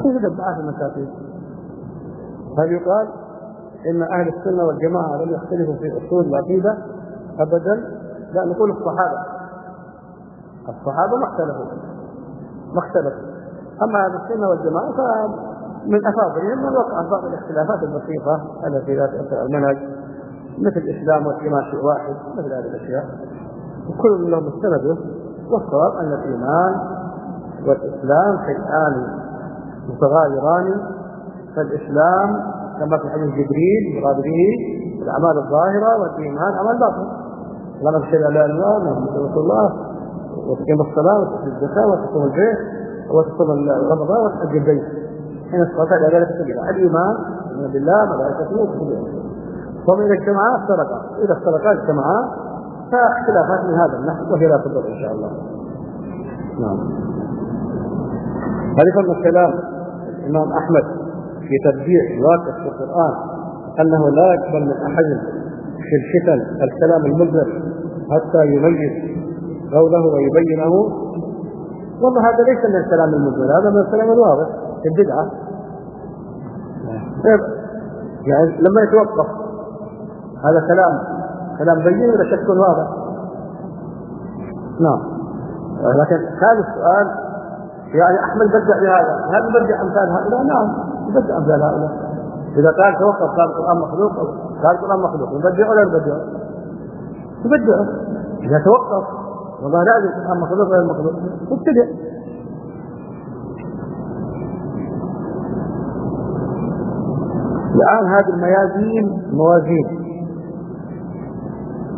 وتوجد بعض المساكين هل يقال إن أهل السنة والجماعة لم يختلفوا في أصول العقيدة؟ ابدا. لا نقول الصحابة. الصحابة ما اختلفوا. ما اختلفوا. أما أهل السنة والجماعة فمن أفاضلهم من وقع بعض الاختلافات البسيطة التي لا تأثر المنهج مثل الإسلام والإيمان شيء واحد مثل هذه الأشياء. وكل لهم مستنده والصواب أن الإيمان والإسلام شيئان متغايران فالإسلام كما في حديث جبريل مراد به الأعمال الظاهرة والإيمان عمل باطن لما تشهد لا إلا الله محمد رسول الله وتقيم الصلاة وتؤتي الزكاة وتصوم البيت وتصوم رمضان وتحج البيت. حين استطاع إلى ذلك سبيلا الإيمان من بالله ملائكته وكتبه. ومن اجتمعا افترقا إذا افترقا اجتمعا فاختلافات من هذا النحو وهي لا تضر إن شاء الله. نعم. هذه الكلام. الإمام أحمد في ترجيح الواقع في القرآن أنه لا يقبل من أحد في الفتن الكلام المبلغ حتى يميز قوله ويبينه. والله هذا ليس من الكلام المبلغ هذا من الكلام الواضح في البدعة. طيب، يعني لما يتوقف هذا كلام كلام بين ولا شك واضح؟ نعم. لكن هذا السؤال يعني أحمد بدع بهذا. هل نبدع أمثال هؤلاء؟ نعم. نبدع أمثال هؤلاء. إذا قال توقف قال القرآن مخلوق قال القرآن مخلوق. نبدع ولا نبدع؟ نبدع إذا توقف والله لا القرآن مخلوق ولا مخلوق. ابتدع الآن هذه الميازين موازين.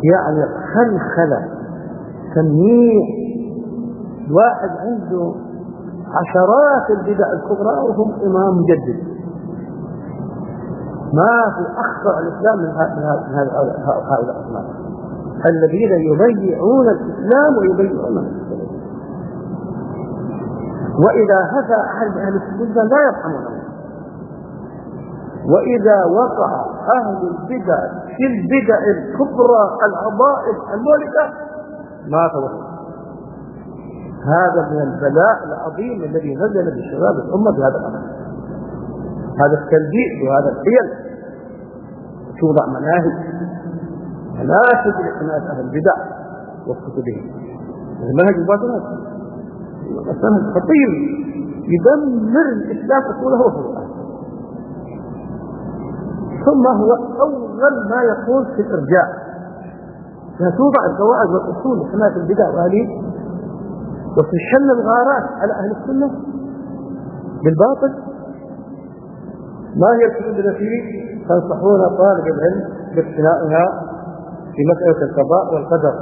يعني خلخلة تنميع واحد عنده عشرات البدع الكبرى وهم إمام مجدد. ما في أخطر الإسلام من هؤلاء الأصناف الذين يبيعون الإسلام الإسلام وإذا هدى أحد أهل السنة لا يرحمونه وإذا وقع أهل البدع في البدع الكبرى العظائم المولدة ما توقف هذا من البلاء العظيم الذي نزل بشباب الأمة بهذا الأمر. هذا التلبيس وهذا الحيل. توضع مناهج. تدرك الناس أهل البدع وكتبهم المنهج الباطل منهج خطير. يدمر الإسلام أصوله وفروعه ثم هو أول ما يقول في الإرجاء. توضع القواعد والأصول لحماية البدع وأهليه. وتشن الغارات على أهل السنة؟ بالباطل؟ ما هي الكتب التي تنصحون طالب العلم باقتنائها في مسألة القضاء والقدر؟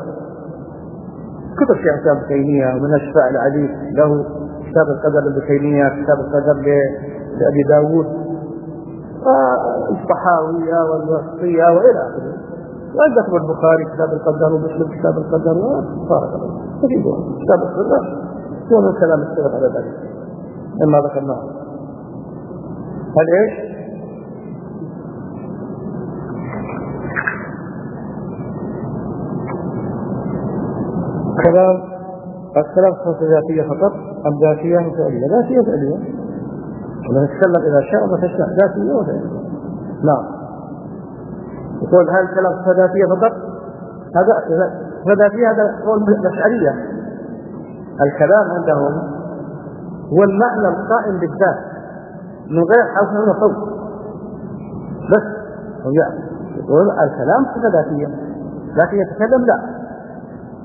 كتب في ابن تيمية ومن الشفاء العلي له كتاب القدر لابن تيمية كتاب القدر لأبي داوود الصحاوية والوسطية وإلى آخره. وعندكم البخاري كتاب القدر ومسلم كتاب القدر الله تجدون كتاب السنة. هو من كلام السلف على ذلك. مما ذكرناه. هل إيش؟ كلام الكلام خمسة ذاتية فقط؟ أم ذاتية وفعلية؟ ذاتية وفعلية ولا نتكلم إذا شاء ما تشاء ذاتية وفعلية. نعم. يقول هل الكلام ذاتية فقط؟ هذا فذاتية هذا قول الأشعرية. الكلام عندهم هو المعنى القائم بالذات من غير حرف ولا صوت. بس يعني يقول الكلام صفة ذاتية لكن يتكلم لا.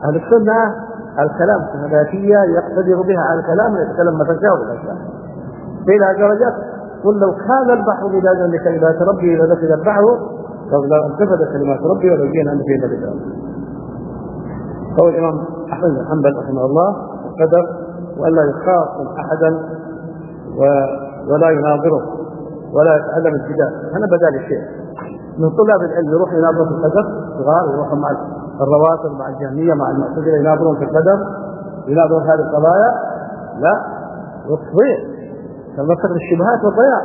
أهل السنة الكلام صفة ذاتية يقتدر بها على الكلام ويتكلم متى شاء ولا إلى درجة قل لو كان البحر مدادا لكلمات ربي لنفذ البحر لو انتفذ كلمات ربي ولو جينا أن في ذلك قول الإمام أحمد بن حنبل رحمه الله القدر وألا يخاصم أحدا ولا يناظره ولا يتعلم الجدال. هذا بدال الشيء من طلاب العلم يروح يناظروا في القدر صغار يروحوا مع الرواتب مع الجهمية مع المعتزلة يناظرون في القدر يناظرون هذه القضايا؟ لا. وتضيع تذكر الشبهات والضياع.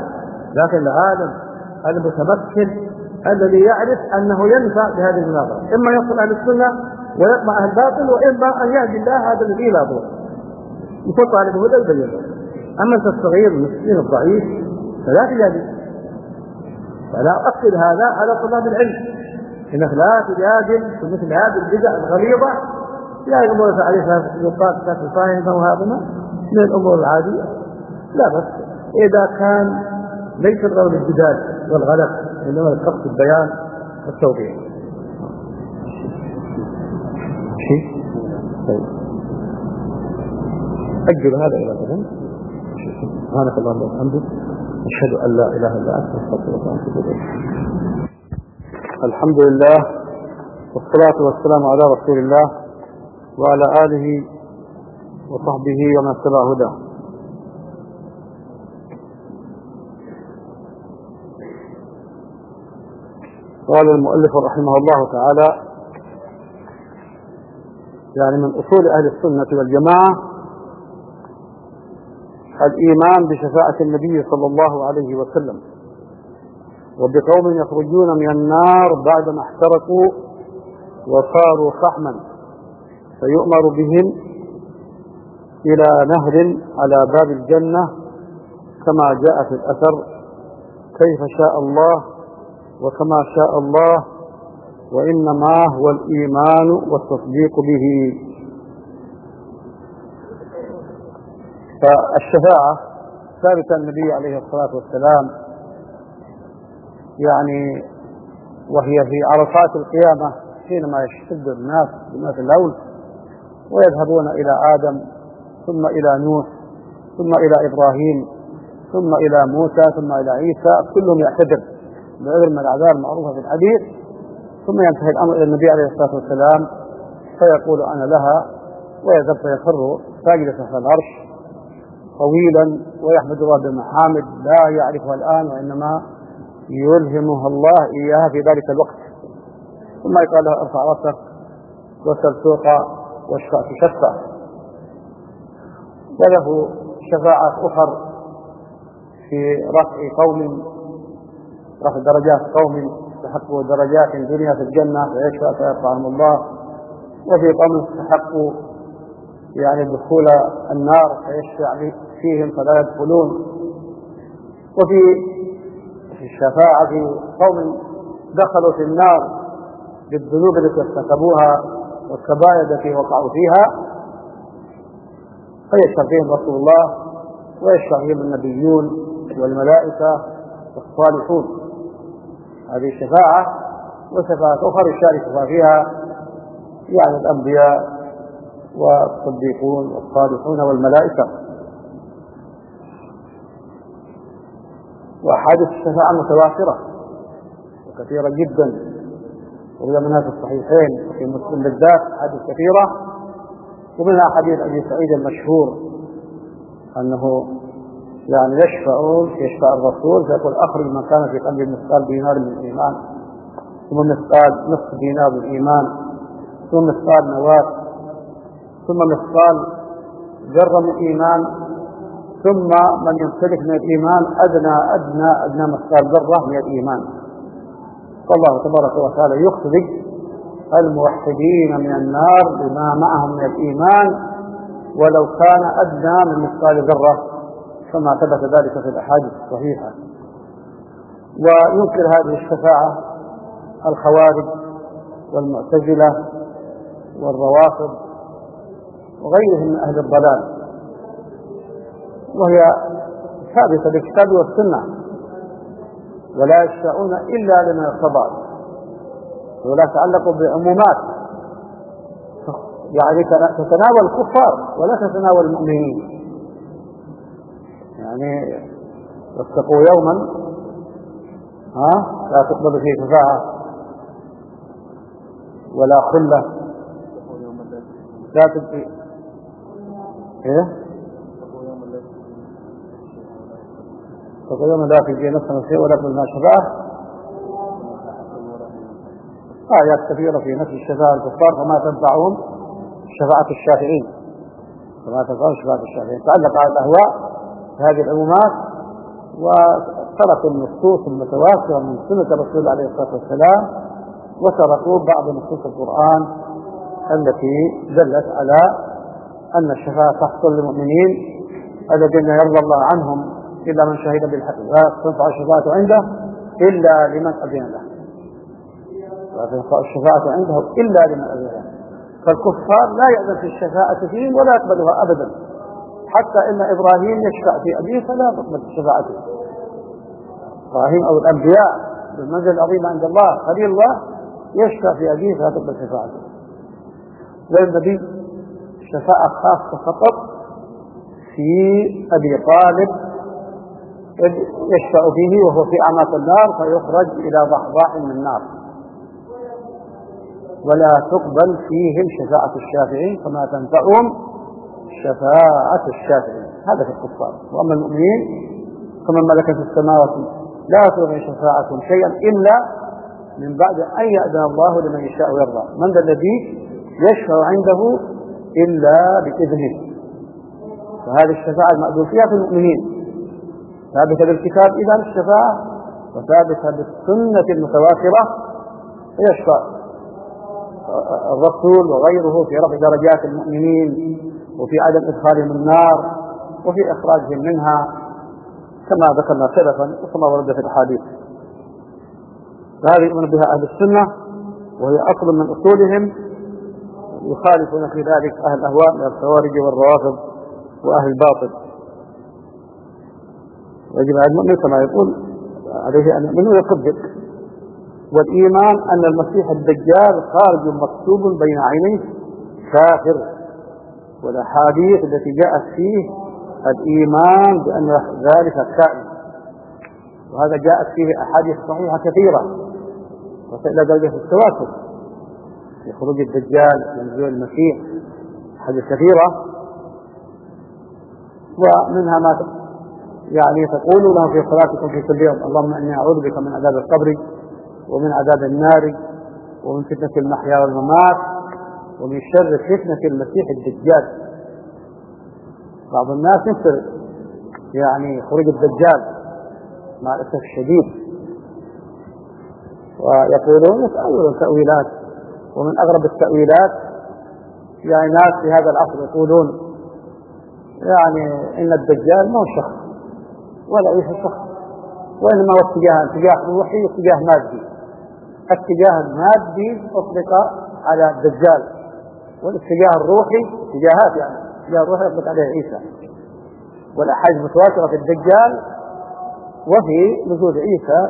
لكن العالم المتمكن الذي يعرف أنه ينفع بهذه المناظرة. إما يصل على السنة ويطمع الباطل وإما أن يهدي الله هذا الذي لا ضر يكون طالب هدى يبين أما أنت الصغير المسكين الضعيف فلا تجادل. فلا أؤكد هذا على طلاب العلم. إنك لا تجادل في مثل هذه البدع الغليظة. لا الأمور عليها نقاط فاهمه وهذا من الأمور العادية. لا بس. إذا كان ليس الغرض الجدال والغلط. إنما القصد البيان والتوضيح. شيء؟ طيب. أجل هذا إلى غدا سبحانك اللهم وبحمدك. أشهد أن لا إله إلا أنت أستغفرك وأتوب إليك. الحمد لله والصلاة والسلام على رسول الله وعلى آله وصحبه ومن اتبع هداه. قال المؤلف رحمه الله تعالى يعني من أصول أهل السنة والجماعة الإيمان بشفاعة النبي صلى الله عليه وسلم وبقوم يخرجون من النار بعدما احترقوا وصاروا فحما فيؤمر بهم إلى نهر على باب الجنة كما جاء في الأثر كيف شاء الله وكما شاء الله وإنما هو الإيمان والتصديق به. فالشفاعة ثابت النبي عليه الصلاة والسلام يعني وهي في عرفات القيامة حينما يشتد الناس بماء الهول ويذهبون إلى آدم ثم إلى نوح ثم إلى إبراهيم ثم إلى موسى ثم إلى عيسى كلهم يعتذر. بعذر من الأعذار المعروفة في الحديث ثم ينتهي الأمر إلى النبي عليه الصلاة والسلام فيقول أنا لها ويذهب فيخر ساجدا تحت العرش طويلا ويحمد الله بمحامد لا يعرفها الآن وإنما يلهمها الله إياها في ذلك الوقت. ثم يقال له ارفع رأسك وسل سوقا واشفع تشفع وله شفاعات أخر في رفع قوم رفع درجات قوم استحقوا درجات الدنيا في الجنة فيشفع فيرفعهم الله. وفي قوم استحقوا يعني دخول النار فيشفع فيهم فلا يدخلون. وفي الشفاعة في قوم دخلوا في النار بالذنوب التي ارتكبوها والكبائر التي وقعوا فيها. فيشفع فيهم رسول الله ويشفع فيهم النبيون والملائكة والصالحون. هذه الشفاعة وشفاعة أخرى يشارك فيها يعني الأنبياء والصديقون والصالحون والملائكة. وأحاديث الشفاعة متواترة وكثيرة جدا وهي منها في الصحيحين وفي مسلم بالذات أحاديث كثيرة ومنها حديث أبي سعيد المشهور أنه يعني يشفع يشفع الرسول فيقول أخرج من كان في قلبه مثقال دينار من الإيمان ثم مثقال نصف دينار من الإيمان ثم مثقال نواة ثم مثقال ذرة من الإيمان ثم من يمتلك من الإيمان أدنى أدنى أدنى مثقال ذرة من الإيمان. فالله تبارك وتعالى يخرج الموحدين من النار بما معهم من الإيمان ولو كان أدنى من مثقال ذرة. كما ثبت ذلك في الأحاديث الصحيحة. وينكر هذه الشفاعة الخوارج والمعتزلة والروافض وغيرهم من أهل الضلال. وهي ثابتة بالكتاب والسنة. ولا يشفعون إلا لمن ارتضى ولا تعلق بعمومات. يعني تتناول الكفار ولا تتناول المؤمنين. يعني واتقوا يوما. ها؟ لا تقبل فيه شفاعة ولا خلة. لا تبقي. إيه؟ يوم لا تجي نفسا شيء ولا تقول ما شفاه آيات كثيرة في نفس الشفاعة الكفار فما تنفعهم شفاعة الشافعين. فما تنفعهم شفاعة الشافعين. تعلق على الأهواء. هذه العمومات وتركوا النصوص المتواترة من سنة الرسول عليه الصلاة والسلام وتركوا بعض نصوص القرآن التي دلت على أن الشفاعة تحصل للمؤمنين الذين يرضى الله عنهم إلا من شهد بالحق. لا تنفع الشفاعة عنده إلا لمن أذن له. لا تنفع الشفاعة عنده إلا لمن أذن له. فالكفار لا يأذن في الشفاعة فيهم ولا يقبلها أبدا. حتى إن إبراهيم يشفع في أبيه فلا تقبل شفاعته. إبراهيم أو الأنبياء بالمنزل العظيم عند الله خليل الله يشفع في أبيه فلا تقبل شفاعته. والنبي شفاعة خاصة فقط في أبي طالب يشفع فيه وهو في أعماق النار فيخرج إلى ضحضاح من النار. ولا تقبل فيهم شفاعة الشافعين فما تنفعهم شفاعة الشافعين. هذا في الكفار. وأما المؤمنين فمن ملك في السماوات لا تغني شفاعة شيئا إلا من بعد أن يأذن الله لمن يشاء ويرضى. من ذا الذي يشفع عنده إلا بإذنه. فهذه الشفاعة المأذون فيها في المؤمنين. ثابتة بالكتاب إذا الشفاعة وثابتة بالسنة المتواترة يشفع الرسول وغيره في رفع درجات المؤمنين وفي عدم إدخالهم النار وفي إخراجهم منها كما ذكرنا سلفا وكما ورد في الأحاديث. فهذه يؤمن بها أهل السنة وهي أصل من أصولهم. يخالفون في ذلك أهل الأهواء من الخوارج والروافض وأهل الباطل. يجب على المؤمن كما يقول عليه أن يؤمن ويصدق. والإيمان أن المسيح الدجال خارج مكتوب بين عينيه كافر. والأحاديث التي جاءت فيه الإيمان بأن ذلك كائن وهذا جاءت فيه أحاديث صحيحة كثيرة. وإلى درجة التواتر. في خروج الدجال ونزول المسيح أحاديث كثيرة. ومنها ما يعني تقولوا له في صلاتكم في كل يوم اللهم إني أعوذ بك من عذاب القبر ومن عذاب النار ومن فتنة المحيا والممات. ومن شر فتنة المسيح الدجال. بعض الناس ينكر يعني خروج الدجال مع الاسف الشديد. ويقولون يتأولون تأويلات. ومن أغرب التأويلات يعني ناس في هذا العصر يقولون يعني إن الدجال ما هو شخص ولا أي شخص وإنما هو اتجاه اتجاه روحي واتجاه مادي. الاتجاه المادي أطلق على الدجال. والاتجاه الروحي اتجاهات يعني اتجاه الروحي أطلق عليه عيسى. والأحاديث متواترة في الدجال وفي نزول عيسى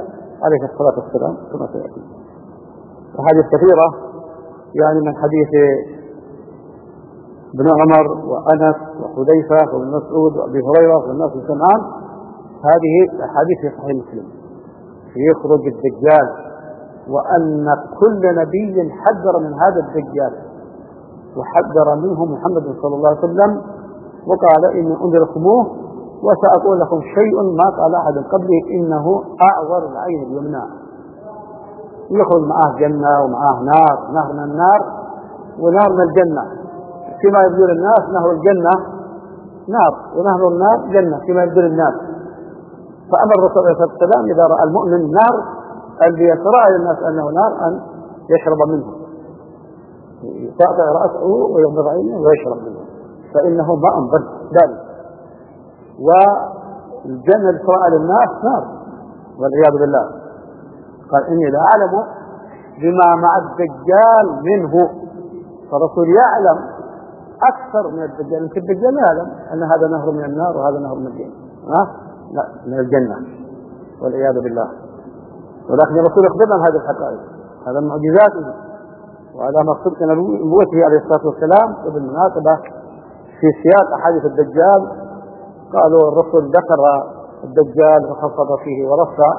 عليه الصلاة والسلام كما سيأتي. أحاديث كثيرة يعني من حديث ابن عمر وأنس وحذيفة وابن مسعود وأبي هريرة والناس بن سمعان. هذه أحاديث في صحيح مسلم. يخرج الدجال وأن كل نبي حذر من هذا الدجال. وحذر منه محمد صلى الله عليه وسلم وقال إني أنذركموه وسأقول لكم شيء ما قال أحد قبله إنه أعور العين اليمنى. يخرج معاه جنة ومعاه نار نهر من النار ونار من الجنة. فيما يبدو الناس نهر الجنة نار. ونهر النار جنة فيما يبدو الناس. فأمر الرسول عليه الصلاة والسلام إذا رأى المؤمن نار أن ليتراءى للناس أنه نار أن يشرب منه. يقاطع رأسه ويغمض عينه ويشرب منه. فإنه ماء برد والجنة تراءى للناس نار والعياذ بالله. قال إني لا أعلم بما مع الدجال منه. فالرسول يعلم أكثر من الدجال. يمكن الدجال يعلم أن هذا نهر من النار وهذا نهر من الجنة. ها؟ لا من الجنة. والعياذ بالله. ولكن الرسول يخبرنا هذه الحقائق هذا من معجزاته وهذا مقصود نبوته عليه الصلاة والسلام وبالمناسبة في سياق أحاديث الدجال. قالوا الرسول ذكر الدجال وخفض فيه ورفع.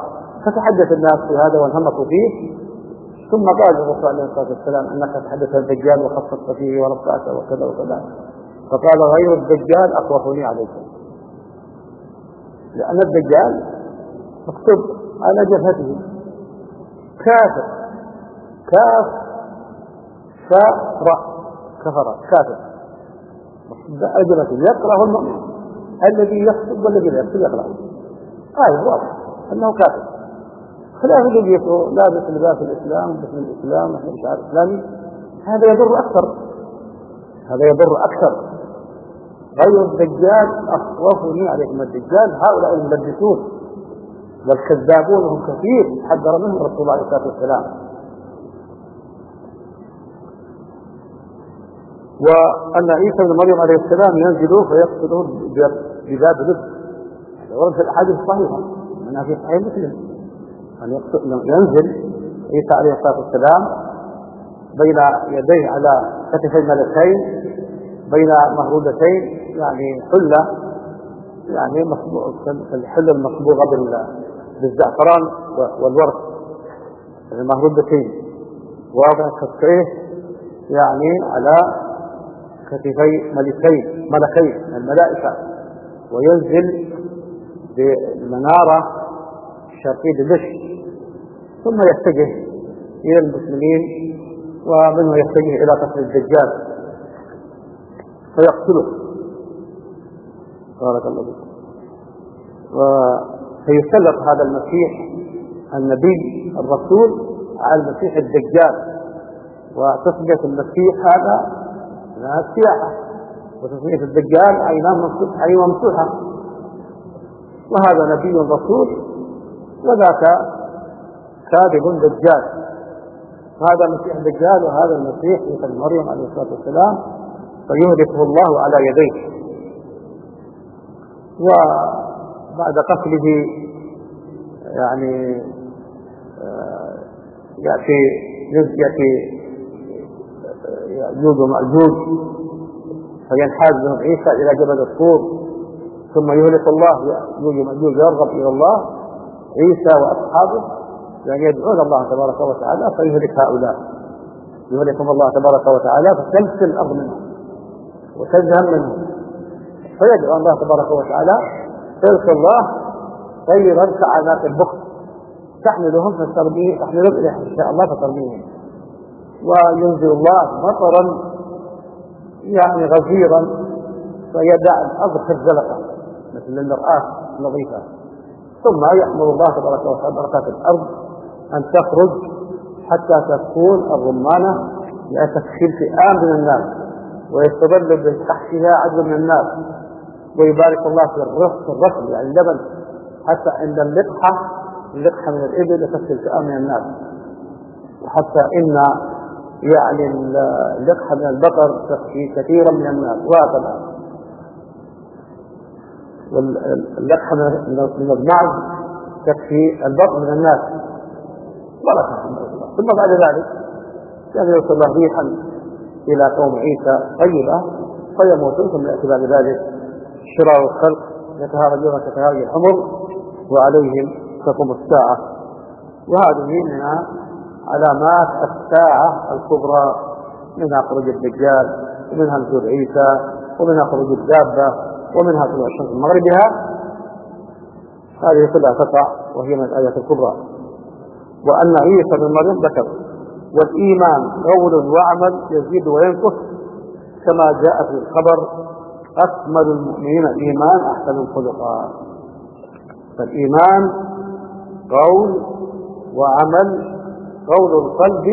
فتحدث الناس في هذا وانهمكوا فيه. ثم قال الرسول عليه الصلاة والسلام أنك تحدث الدجال وخفضت فيه ورفعت وكذا وكذا. فقال غير الدجال أخوفني عليكم لأن الدجال مكتوب على جبهته. كافر. كاف فرع كفر. كافر. أجرة يكره المؤمن الذي يكتب والذي لا يكتب يقرأ آية واضح. أنه كافر. خلاف الذي يقول لابس لباس الإسلام باسم الإسلام ونحن شعار إسلامي هذا يضر أكثر. هذا يضر أكثر. غير الدجال أخوفني عليكم. الدجال هؤلاء الملبسون والكذابون هم كثير. حذر منهم رسول الله عليه الصلاة والسلام. وأن عيسى بن مريم عليه السلام ينزل فيقتله بباب لب ورد في الأحاديث الصحيحة منها في صحيح مسلم. أن ينزل عيسى عليه الصلاة والسلام بين يديه على كتفي ملكين بين مهرودتين يعني حلة يعني الحلة المصبوغة بالزعفران والورق. المهرودتين واضع كفيه يعني على كتفي ملكين ملكين الملائكة. وينزل بالمنارة الشرقية دمشق ثم يتجه إلى المسلمين ومنه يتجه إلى قتل الدجال. فيقتله. بارك الله فيكم فيسلط هذا المسيح النبي الرسول على المسيح الدجال. وتسمية المسيح هذا لها السياحة وتسمية الدجال عيناه ممسوحة. وهذا نبي رسول وذاك كاذب دجال. هذا مسيح الدجال وهذا المسيح عيسى مريم عليه الصلاة والسلام فيهلكه الله على يديه. وبعد قتله يعني آه، يأتي يأتي يأجوج ومأجوج. فينحاز بهم عيسى إلى جبل الطور ثم يهلك الله يأجوج ومأجوج يرغب إلى الله. عيسى وأصحابه يعني يدعون الله تبارك وتعالى فيهلك هؤلاء. يهلكهم الله تبارك وتعالى فتمسك الأرض منهم وتذهب منهم. فيدعو الله تبارك وتعالى فيلقي الله طيرا كعناق البخت تحملهم فترميه تحملهم إن شاء الله فترميهم. وينزل الله مطرا يعني غزيرا فيدع الأرض كالزلقه مثل المرآة النظيفة. ثم يامر الله تبارك وتعالى بركات الأرض أن تخرج حتى تكون الرمانة لتكفيل فئام من الناس ويستدل بتحتها عدد من الناس ويبارك الله في الرفق الرفق يعني اللبن حتى عند اللقحة اللقحة من الإبل لتصل فئة من الناس. وحتى إن يعني اللقحة من البقر تكفي كثيرا من الناس وهكذا واللقحة من المعز تكفي البقر من الناس. بركة ثم بعد ذلك كان يوصل الله ريحا إلى قوم عيسى طيبة فيموتون ثم يأتي بعد ذلك شرار الخلق يتهارجون كتهارج الحمر وعليهم تقوم الساعة. وهذه من علامات الساعة الكبرى منها خروج الدجال ومنها نزول عيسى ومنها خروج الدابة ومنها طلوع الشمس من مغربها هذه كلها تقع وهي من الآيات الكبرى. وأن عيسى بن مريم ذكر والإيمان قول وعمل يزيد وينقص كما جاء في الخبر أكمل المؤمنين إيمان أحسن الخلقا فالإيمان قول وعمل قول القلب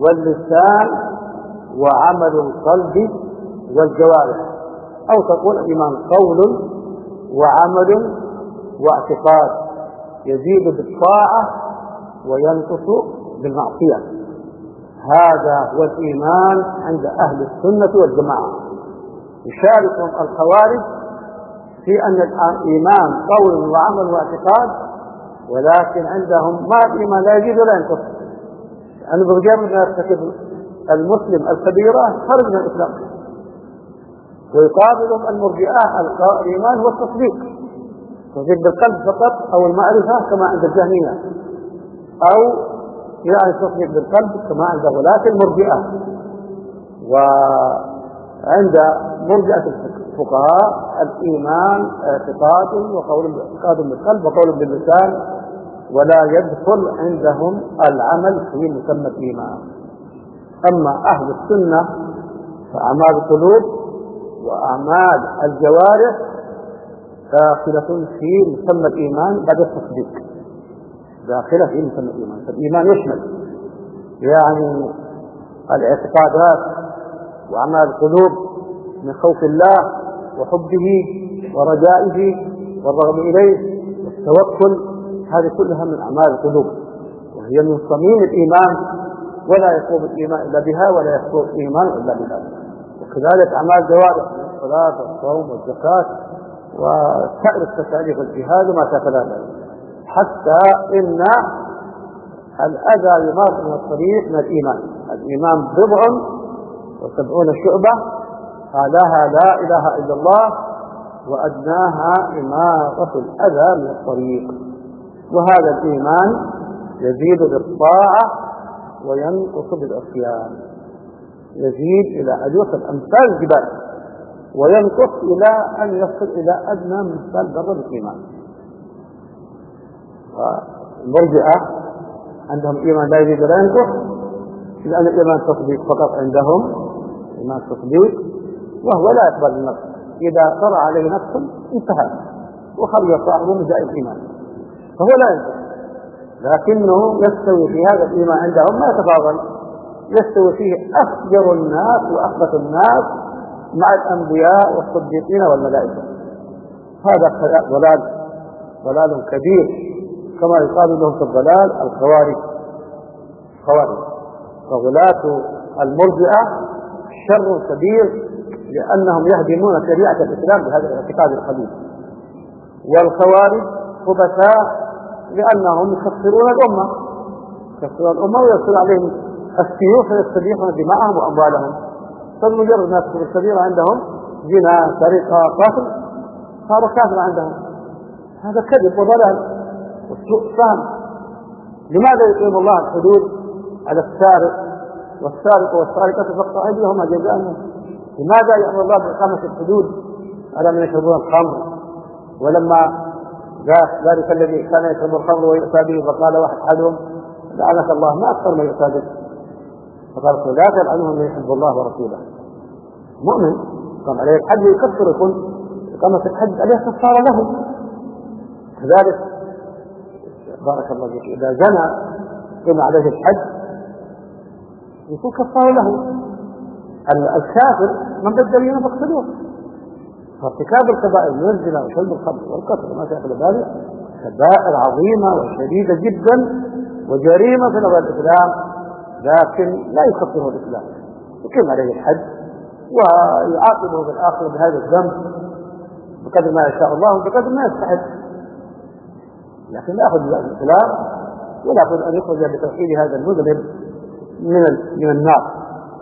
واللسان وعمل القلب والجوارح. أو تقول الإيمان قول وعمل واعتقاد. يزيد بالطاعة وينقص بالمعصية. هذا هو الإيمان عند أهل السنة والجماعة. يشارك الخوارج في أن الإيمان قول وعمل واعتقاد ولكن عندهم ما الإيمان لا يزيد ولا ينقص. يعني ما يرتكب المسلم الكبيرة خرج من الإسلام. ويقابلهم المرجئة الإيمان هو التصديق تصديق بالقلب فقط أو المعرفة كما عند الجهمية. أو يعني تصدق بالقلب كما عند غلاة المرجئة وعند مرجئة الفقهاء الإيمان اعتقاد وقول اعتقاد بالقلب وقول باللسان ولا يدخل عندهم العمل في مسمى الإيمان. أما أهل السنة فأعمال القلوب وأعمال الجوارح داخلة في مسمى الإيمان بعد التصديق. داخلة في مسمى الإيمان. فالإيمان يشمل يعني الاعتقادات وأعمال القلوب من خوف الله وحبه ورجائه والرغب إليه والتوكل هذه كلها من أعمال القلوب. وهي من صميم الإيمان ولا يقوم الإيمان إلا بها ولا يقوم الإيمان إلا بها وكذلك أعمال الجوارح الصلاة والصوم والزكاة وسائر التكاليف والجهاد وما شابه ذلك. حتى إن الأذى يمر من الطريق من الإيمان. الإيمان بضع وسبعون شعبة. أعلاها لا إله إلا الله وأدناها إماطة الأذى من الطريق وهذا الإيمان يزيد بالطاعة وينقص بالعصيان. يزيد إلى أن يصل أمثال الجبال وينقص إلى أن يصل إلى أدنى مثال بر الإيمان. والمرجئة عندهم إيمان لا يزيد ولا ينقص لأن الإيمان تصديق فقط عندهم. إيمان تصديق وهو لا يقبل النفس إذا طرأ عليه نفس انتهى وخرج صاحبه من داء الإيمان فهو لا ينقص لكنه يستوي في هذا الإيمان عندهم ما يتفاضل. يستوي فيه أفجر الناس وأخبث الناس مع الأنبياء والصديقين والملائكة. هذا ضلال ضلال كبير. كما يقال لهم في الضلال الخوارج. خوارج. فغلاة المرجئة شر كبير لأنهم يهدمون شريعة الإسلام بهذا الاعتقاد الخبيث والخوارج خبثاء لأنهم يكفرون الأمة. يكفرون الأمة ويرسل عليهم السيوف ويستبيحون دماءهم وأموالهم. فالمجرد ما تكون الكبيرة عندهم زنا سرقة قتل صار كافر عندهم. هذا كذب وضلال وسوء فهم. لماذا يقيم الله الحدود على السارق؟ والسارق والسارقة تقطع أيديهما جزاء. لماذا يأمر الله بإقامة الحدود؟ على من يشربون الخمر. ولما ذلك الذي كان يشرب الخمر ويؤتى به فقال واحد أحدهم لعنك الله ما أكثر ما يؤتى به فقال لا تلعنه من يحب الله ورسوله. مؤمن قام عليه الحد يكفر يكون إقامة الحد عليه كفارة له. كذلك بارك الله فيك إذا زنى قيم عليه الحد يكون كفارة له. الكافر من بدل فاقتلوه. فارتكاب الكبائر من الزنا وشرب الخمر والقتل وما شابه ذلك. كبائر عظيمة وشديدة جدا وجريمة في نظر الإسلام لكن لا يكفره الإسلام. يقيم عليه الحد ويعاقبه في الآخرة بهذا الذنب بقدر ما يشاء الله وبقدر ما يستحق. لكن لا يأخذ الإسلام ولا بد أن يخرج بتوحيد هذا المذنب. من من النار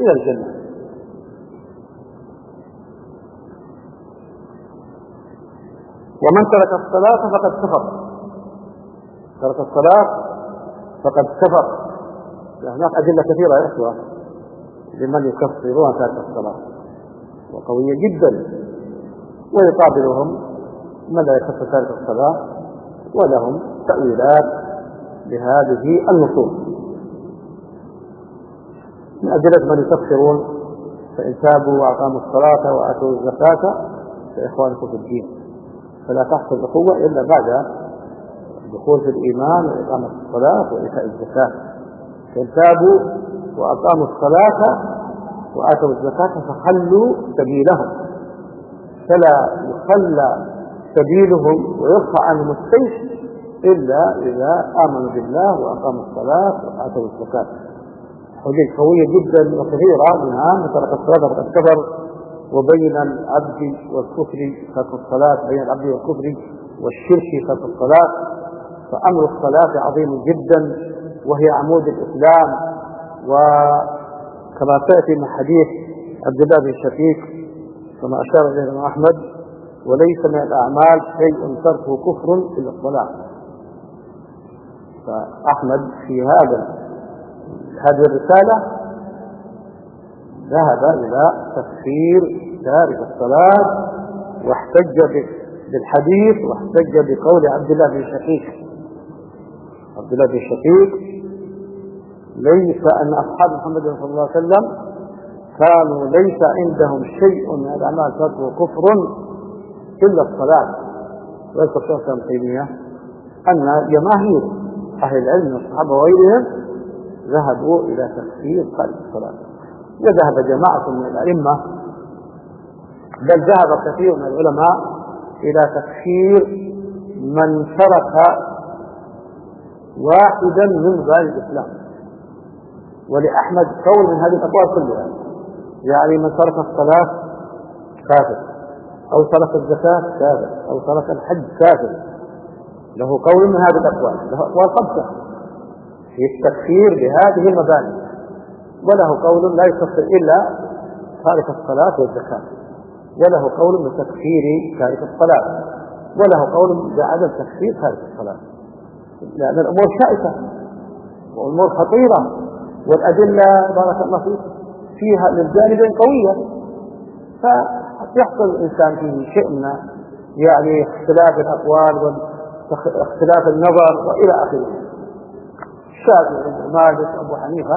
إلى الجنة. ومن ترك الصلاة فقد كفر. ترك الصلاة فقد كفر. هناك أدلة كثيرة يا إخوة لمن يكفرون ترك الصلاة. وقوية جدا. ويقابلهم من لا يكفر ترك الصلاة. ولهم تأويلات لهذه النصوص. من أدلة من يكفرون فإن تابوا وأقاموا الصلاة وآتوا الزكاة فإخوانكم في الدين. فلا تحصل الأخوة إلا بعد الدخول في الإيمان وإقامة الصلاة وإيتاء الزكاة. فإن تابوا وأقاموا الصلاة وآتوا الزكاة فخلوا سبيلهم. فلا يخلى سبيلهم ويرفع عنهم السيف إلا إذا آمنوا بالله وأقاموا الصلاة وآتوا الزكاة. حجج قوية جدا وكثيرة منها من ترك الصلاة فقد كفر وبين العبد والكفر خلف الصلاة بين العبد والكفر والشرك خلف الصلاة. فأمر الصلاة عظيم جدا وهي عمود الإسلام. وكما تأتي من حديث عبد الله بن شقيق كما أشار إليه أحمد وليس من الأعمال شيء تركه كفر إلا الصلاة. فأحمد في هذا هذه الرسالة ذهب إلى تفسير تارك الصلاة واحتج بالحديث واحتج بقول عبد الله بن شقيق. عبد الله بن شقيق ليس أن أصحاب محمد صلى الله عليه وسلم كانوا ليس عندهم شيء من الأعمال تركه كفر إلا الصلاة. شيخ ابن تيمية أن جماهير أهل العلم من الصحابة وغيرهم ذهبوا إلى تفسير تارك الصلاة. وذهب جماعة من الأئمة بل ذهب كثير من العلماء إلى تكفير من ترك واحدا من غير الإسلام. ولأحمد قول من هذه الأقوال كلها. يعني من ترك الصلاة كافر أو ترك الزكاة كافر أو ترك الحج كافر. له قول من هذه الأقوال له أقوال خمسة. في التكفير بهذه المباني. وله قول لا يكفر إلا تارك الصلاة والزكاة. وله قول بتكفير تارك الصلاة. وله قول بعدم تكفير تارك الصلاة. لأن الأمور شائكة. والأمور خطيرة. والأدلة بارك الله فيك فيها للجانبين قوية. فيحصل الإنسان فيه شيء من يعني اختلاف الأقوال واختلاف النظر وإلى آخره. الشافعي مالك أبو حنيفة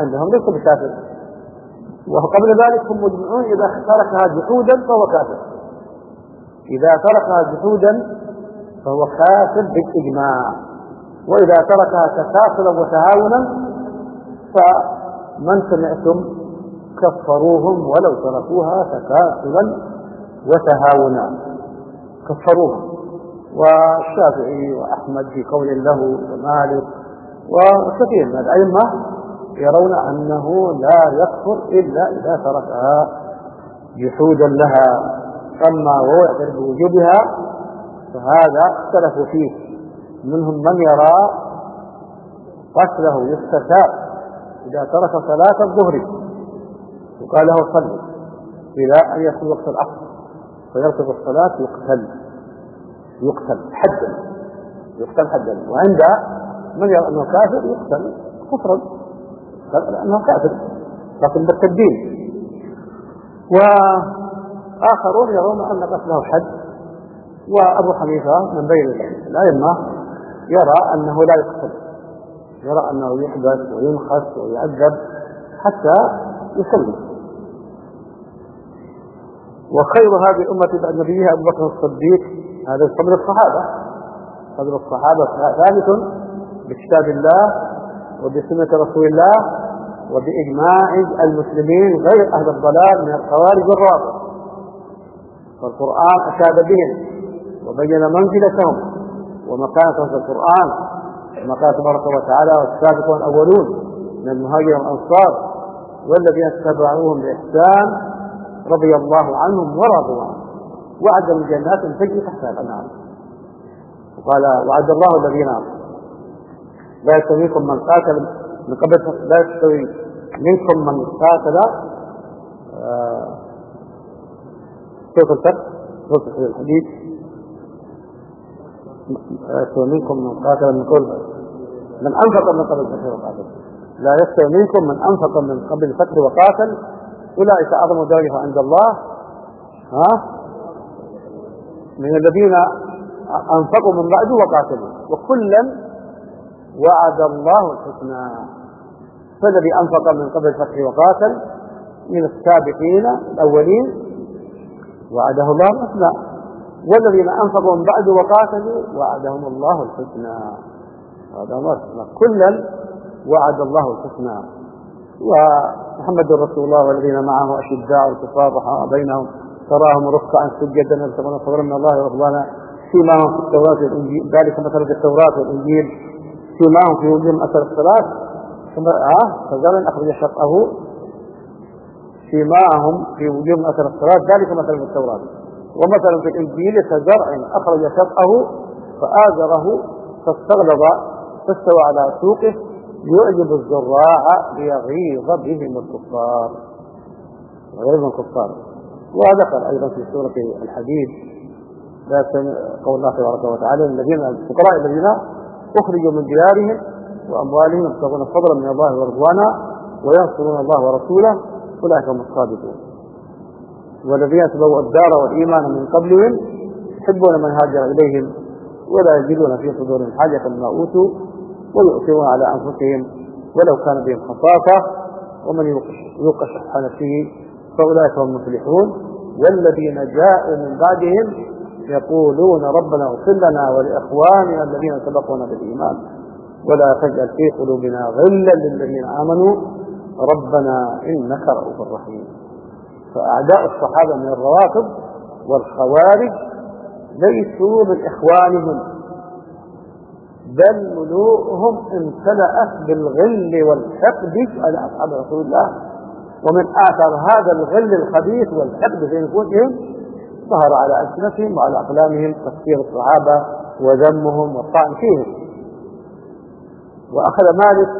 عندهم ليس بكافر وقبل ذلك هم مجمعون إذا تركها جحودا فهو كافر. إذا تركها جحودا فهو كافر بالإجماع. وإذا تركها تكاسلا وتهاونا فمن سمعتم كفروهم ولو تركوها تكاسلا وتهاونا. كفروهم. والشافعي وأحمد في قول له ومالك وكثير من الأئمة يرون أنه لا يكفر إلا إذا تركها جحودا لها. أما وهو يعترف بوجوبها فهذا اختلفوا فيه. منهم من يرى قتله يستتاب إذا ترك صلاة الظهر. وقال له صلي إلى أن يكون وقت العصر. فيرتب الصلاة يقتل. يقتل حدا. يقتل حدا. وعند من يرى أنه كافر يقتل كفرا لأنه كافر لكن بالتبديل. وآخرون يرون أن قتله حد وأبو حنيفة من بين الأئمة يرى أنه لا يقتل يرى أنه يحبس وينخس ويعذب حتى يسلم. وخير هذه الأمة بعد نبيها أبو بكر الصديق هذا قبل الصحابة. قبل الصحابة ثابت بكتاب الله وبسنة رسول الله وبإجماع المسلمين غير أهل الضلال من الخوارج والرافض فالقرآن أشاد بهم وبين منزلتهم ومكانتهم في القرآن قال تبارك وتعالى والسابقون الأولون من المهاجر والأنصار والذين اتبعوهم بإحسان رضي الله عنهم ورضوا عنه وعد جنات تجري تحتها الأنهار. وقال وعد الله الذين لا يستويكم من قاتل من قبل لا يستوي منكم من قاتل سوف الفتح سوف الحديث. يستوي منكم من قاتل من كل من أنفق من قبل الفتح وقاتل. لا يستوي منكم من أنفق من قبل الفتح وقاتل. أولئك أعظم درجة عند الله ها؟ من الذين أنفقوا من بعد وقاتلوا. وكلا وعد الله الحسنى. فالذي أنفق من قبل الفتح وقاتل من السابقين الأولين وعده الله الحسنى. والذين أنفقوا من بعد وقاتلوا وعدهم الله الحسنى. وعدهم الله الحسنى. كلا وعد الله الحسنى. ومحمد رسول الله والذين معه أشداء الكفار بينهم. تراهم ركعا سجدا يبتغون فضلا من الله ورضوانا سيماهم في التوراة والإنجيل. ذلك مثل التوراة والإنجيل. سيماهم في وجوههم أثر الصلاة. ثم آه فزال أخرج شطأه سيماهم في وجوههم أثر الصلاة. ذلك مثل في التوراة. ومثلا في الإنجيل كزرع أخرج شطأه فآزره فاستغلظ فاستوى على سوقه يعجب الزراع ليغيظ بهم الكفار. غيظ الكفار. وذكر أيضا في سورة الحديد قول الله تبارك وتعالى الذين الفقراء الذين أخرجوا من ديارهم وأموالهم يبتغون فضلا من الله ورضوانا وينصرون الله ورسوله أولئك هم الصادقون. والذين تبوأوا الدار والإيمان من قبلهم يحبون من هاجر إليهم ولا يجدون في صدورهم حاجة مما أوتوا ويؤثرون على أنفسهم ولو كان بهم خصاصة. ومن يوق شح نفسه فأولئك هم المفلحون. والذين جاءوا من بعدهم يقولون ربنا اغفر لنا ولإخواننا الذين سبقونا بالإيمان. ولا تجعل في قلوبنا غلا للذين آمنوا. ربنا إنك رؤوف رحيم. فأعداء الصحابة من الروافض والخوارج ليسوا من إخوانهم بل ملوءهم امتلأت بالغل والحقد على أصحاب رسول الله. ومن آثار هذا الغل الخبيث والحقد في نفوسهم ظهر على ألسنتهم وعلى أقلامهم تفسير الصحابة وذمهم والطعن فيهم. وأخذ مالك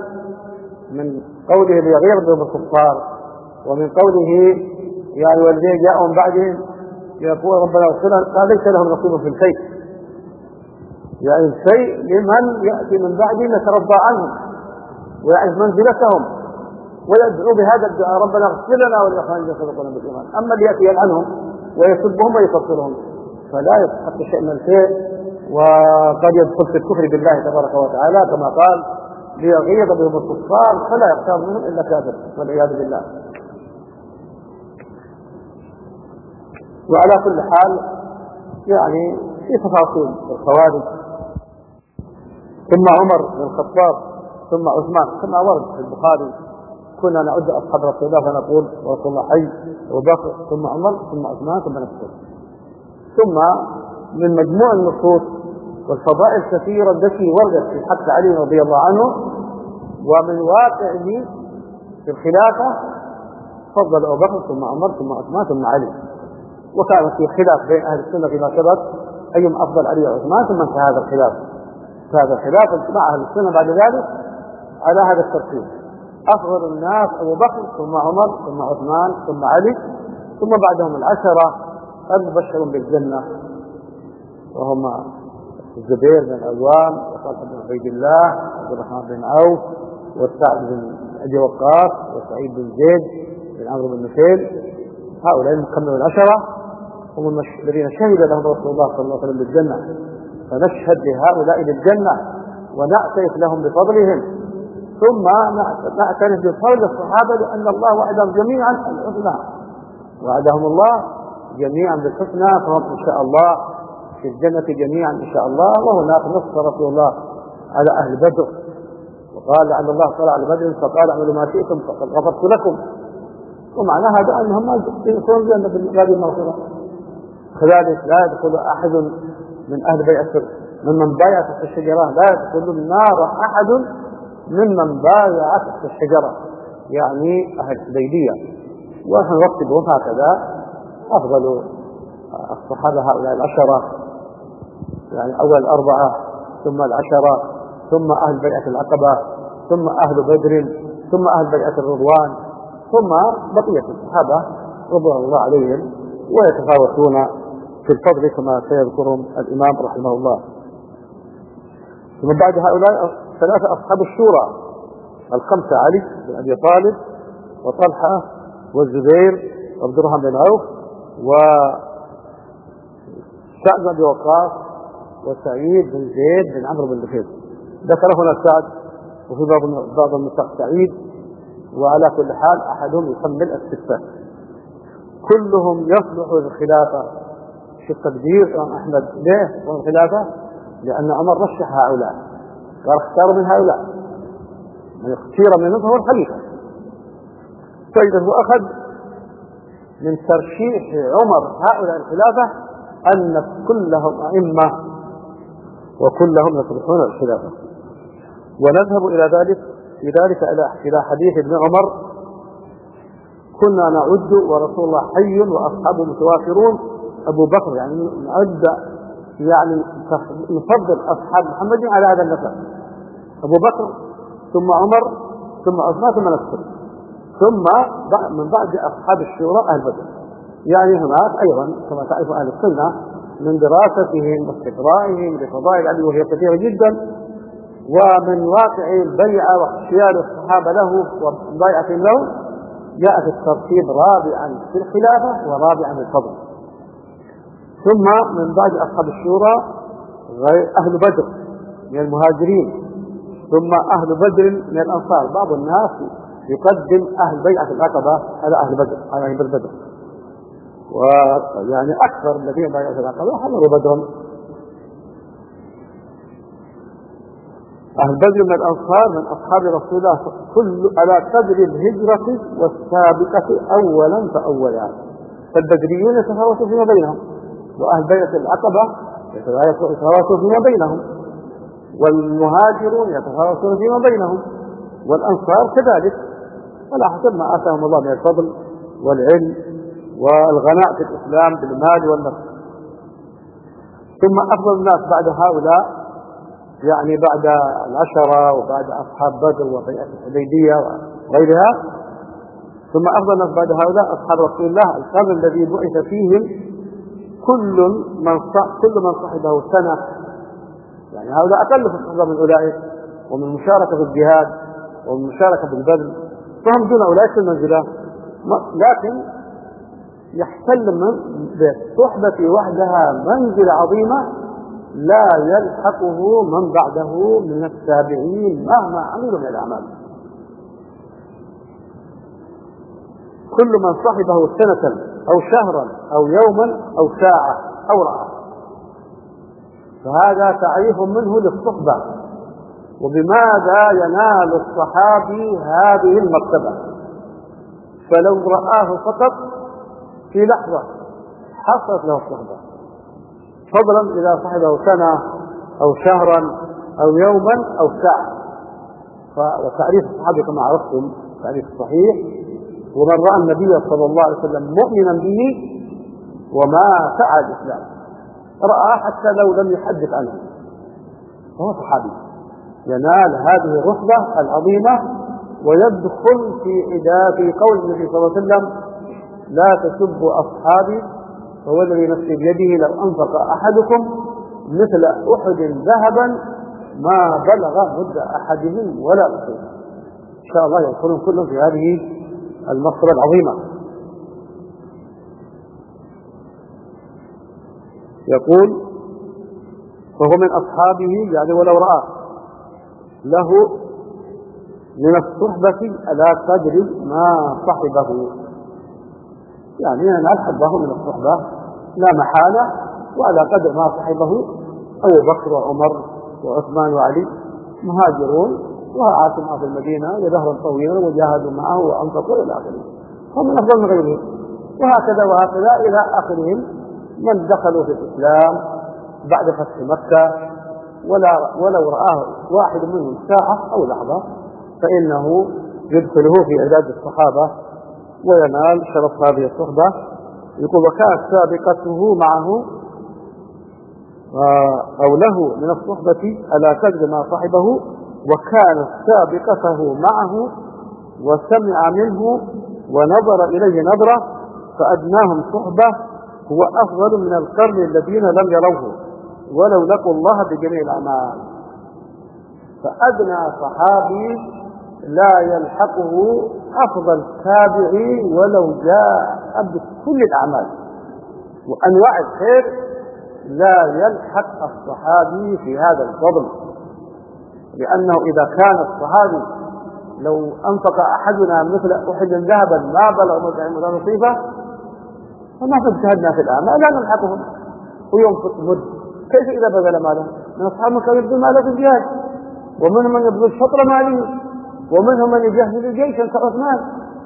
من قوله ليغير بهم الكفار ومن قوله يعني والذين جاءوا من بعدهم يقول ربنا اغفر قال ليس لهم نصيب في الشيء يعني الشيء لمن يأتي من بعدهم يترضى عنهم ويعرف منزلتهم ويدعو بهذا الدعاء ربنا اغفر لنا ولإخواننا الذين سبقونا بالإيمان. أما اللي يأتي يلعنهم ويسبهم ويكفرهم فلا يستحق شيء من الشيء وقد يدخل في الكفر بالله تبارك وتعالى كما قال ليغيظ بهم الكفار فلا يختار منهم إلا كافر والعياذ بالله. وعلى كل حال يعني في تفاصيل الخوارج ثم عمر بن الخطاب ثم عثمان كما ورد في البخاري كنا نعد أصحاب رسول الله فنقول رسول الله حي وبكر ثم عمر ثم عثمان ثم نفسه. ثم من مجموع النصوص والفضائل الكثيرة التي وردت في حق علي رضي الله عنه ومن واقعه في الخلافة فضل أبو بكر ثم عمر ثم عثمان ثم علي. وكان في خلاف بين أهل السنة فيما سبق أيهم أفضل علي وعثمان ثم انتهى هذا الخلاف. فهذا الخلاف اجتمع أهل السنة بعد ذلك على هذا الترتيب. أفضل الناس أبو بكر ثم عمر ثم عثمان ثم علي ثم بعدهم العشرة المبشرون بالجنة. وهم الزبير بن العوام وطلحة بن عبيد الله عبد الرحمن بن عوف وسعد بن أبي وقاص وسعيد بن زيد بن عمرو بن نفيل هؤلاء المكملون العشرة. هم الذين شهد لهم رسول الله صلى الله عليه وسلم بالجنة. فنشهد لهؤلاء بالجنة ونعترف لهم بفضلهم. ثم نعترف بفضل الصحابة لأن الله وعدهم جميعا الحسنى وعدهم الله جميعا بالحسنى فهم إن شاء الله في الجنة جميعا إن شاء الله. وهناك نص رسول الله على أهل بدر. وقال لعل الله طلع على بدر فقال اعملوا ما شئتم فقد غفرت لكم. ومعنى هذا أنهم يدخلون الجنة بهذه المغفرة كذلك لا يدخل أحد من أهل بيعة ممن بايع تحت الشجرة لا يدخل النار أحد ممن بايع تحت الشجرة يعني أهل الحديبية. نرتبهم هكذا أفضل الصحابة هؤلاء العشرة يعني أول الأربعة ثم العشرة ثم أهل بيعة العقبة ثم أهل بدر ثم أهل بيعة الرضوان ثم بقية الصحابة رضوان الله عليهم ويتفاوتون في الفضل كما سيذكرهم الإمام رحمه الله. ثم بعد هؤلاء ثلاثة أصحاب الشورى الخمسة علي بن أبي طالب وطلحة والزبير وعبد الرحمن بن عوف وسعد بن أبي وقاص وسعيد بن زيد بن عمرو بن لحيد ذكر هنا سعد وفي بعض بعض النسخ سعيد وعلى كل حال أحدهم يكمل الستة. كلهم يصلح للخلافة في التقدير أحمد ليه والخلافة لأن عمر رشح هؤلاء. قال اختاروا من هؤلاء. من اختير منهم فهو الخليفة. فإذا هو أخذ من ترشيح عمر هؤلاء الخلافة أن كلهم أئمة وكلهم يصلحون الخلافة. ونذهب إلى ذلك في ذلك إلى حديث ابن عمر. كنا نعد ورسول الله حي وأصحابه متوافرون. أبو بكر يعني نعد يعني نفضل أصحاب محمد على هذا النسب. أبو بكر ثم عمر ثم عثمان ثم نفسه ثم من بعد أصحاب الشورى أهل بدر. يعني هناك أيضا كما تعرف أهل السنة من دراستهم واستقرائهم لفضائل علي وهي كثيرة جدا ومن واقع البيعة واختيار الصحابة له وبيعة له جاء في الترتيب رابعا في الخلافة ورابعا في الفضل. ثم من بعد أصحاب الشورى غير أهل بدر من المهاجرين. ثم أهل بدر من الأنصار. بعض الناس يقدم أهل بيعة العقبة على أهل بدر على أهل بدر. ويعني أكثر الذين بايعوا العقبة حضروا بدرا أهل بدر من الأنصار من أصحاب رسول الله كل على قدر الهجرة والسابقة أولا فأولا. فالبدريون يتفاوتوا فيما بينهم وأهل بيت العقبة يتفاوتوا فيما بينهم. والمهاجرون يتفاوتون فيما بينهم والأنصار كذلك على حسب ما آتاهم الله من الفضل والعلم والغناء في الإسلام بالمال والنفس. ثم أفضل الناس بعد هؤلاء يعني بعد العشرة وبعد أصحاب بدر وبيعة الحديبية وغيرها ثم أفضل الناس بعد هؤلاء أصحاب رسول الله القرن الذي بعث فيهم كل من كل من صحبه سنة يعني هؤلاء أقل في الصحبة من أولئك ومن المشاركة في الجهاد ومن المشاركة في البذل. فهم دون أولئك في لكن يحتل من بالصحبة وحدها منزلة عظيمة لا يلحقه من بعده من التابعين مهما عملوا من الأعمال. كل من صحبه سنة أو شهرا أو يوما أو ساعة أو رأى. فهذا تعريف منه للصحبة. وبماذا ينال الصحابي هذه المرتبة فلو رآه فقط في لحظة حصلت له الصحبة. فضلا إذا صحبه سنة أو شهرا أو يوما أو ساعة. وتعريف الصحابة كما عرفتم تعريف صحيح. ومن رأى النبي صلى الله عليه وسلم مؤمنا به وما فعل الإسلام. رأى حتى لو لم يحدث عنه. فهو صحابي. ينال هذه الرتبة العظيمة ويدخل في عدا في قول النبي صلى الله عليه وسلم لا تسبوا أصحابي وهو الذي نفسي بيده لو أنفق أحدكم مثل أحد ذهبا ما بلغ مد أحدهم ولا أحد إن شاء الله يدخلون كلهم في هذه المصر العظيمة. يقول فهو من أصحابه يعني ولو رأى له من الصحبة على قدر ما صحبه. يعني ينال حظه من الصحبة لا محالة وعلى قدر ما صحبه أبو بكر وعمر وعثمان وعلي مهاجرون وعاشوا في المدينة لدهرا طويلا وجاهدوا معه وأنفقوا إلى آخره. هم من أفضل من غيرهم وهكذا وهكذا إلى آخرهم. من دخلوا في الإسلام بعد فتح مكة ولا ولو رآه واحد منهم ساعة أو لحظة فإنه يدخله في عداد الصحابة وينال شرف هذه الصحبة. يقول وكانت سابقته معه آه، أو له من الصحبة على قدر ما صحبه وكانت سابقته معه وسمع منه ونظر إليه نظرة فأدناهم صحبة هو أفضل من القرن الذين لم يروه ولو لقوا الله بجميع الأعمال. فأدنى صحابي لا يلحقه أفضل تابعي ولو جاء بكل الأعمال. وأنواع الخير لا يلحق الصحابي في هذا الفضل لأنه إذا كان الصحابي لو أنفق أحدنا مثل أحد ذهبا ما بلغ ولا نصيبه فما اجتهدنا في الأعمال لا نلحقهم. وينفق مد كيف إذا بذل ماله؟ من أصحاب كانوا يبذل ماله في الجهاد ومنهم من يبذل شطر ماله. ومنهم من يجهز جيشا كعثمان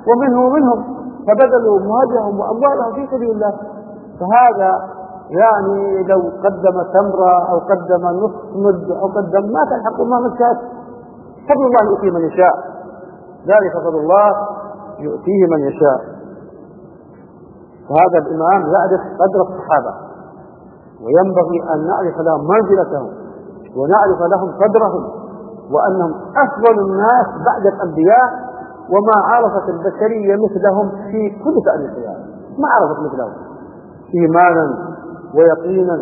ومنهم ومنهم. فبذلوا مهاجرهم وأموالهم في سبيل الله. فهذا يعني لو قدم تمرة أو قدم نصف مد أو قدم ما تلحق ما مكات فضل الله يؤتي من يشاء. ذلك فضل الله يؤتيه من يشاء. فهذا الإمام يعرف قدر الصحابة. وينبغي أن نعرف لهم منزلتهم ونعرف لهم قدرهم وأنهم أفضل الناس بعد الأنبياء وما عرفت البشرية مثلهم في كل شأن الحياة. ما عرفت مثلهم. إيمانا ويقينا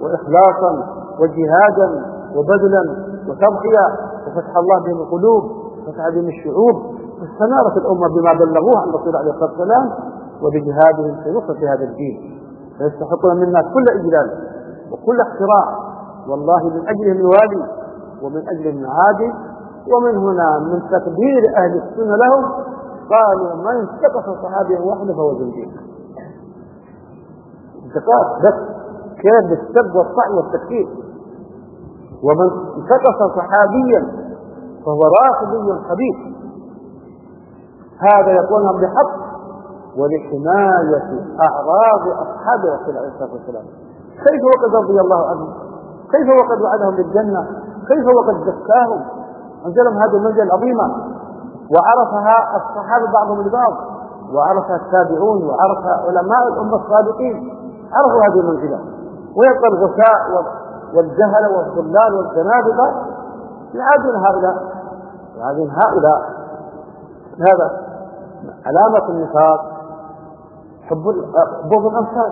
وإخلاصا وجهادا وبذلا وتضحية. وفتح الله بين القلوب وفتح بين الشعوب. استنارت الأمة بما بلغوه عن الرسول عليه الصلاة والسلام. وبجهادهم في نصرة هذا الدين. فيستحقون منا كل إجلال وكل احترام والله من أجلهم الوالي ومن أجل المعادي ومن هنا من تقدير أهل السنة لهم قالوا من سقط صحابيا واحدا فهو زنديق. انتقاص بس كان بالسب والطعن والتكفير ومن انتقص صحابيا فهو رافضي خبيث هذا يقولهم بحق ولحماية أعراض أصحاب رسول عليه الصلاة والسلام. كيف وقد رضي الله عنهم؟ كيف وقد وعدهم بالجنة؟ كيف وقد زكاهم؟ أنزلهم هذه المنزلة العظيمة. وعرفها الصحابة بعضهم لبعض وعرفها التابعون وعرف علماء الأمة الصادقين. عرفوا هذه المنزلة. ويبقى الغثاء والجهل والضلال والزنادقة. يعادون هؤلاء. يعادون هؤلاء. هذا علامة النفاق. حب بغض الأنصار.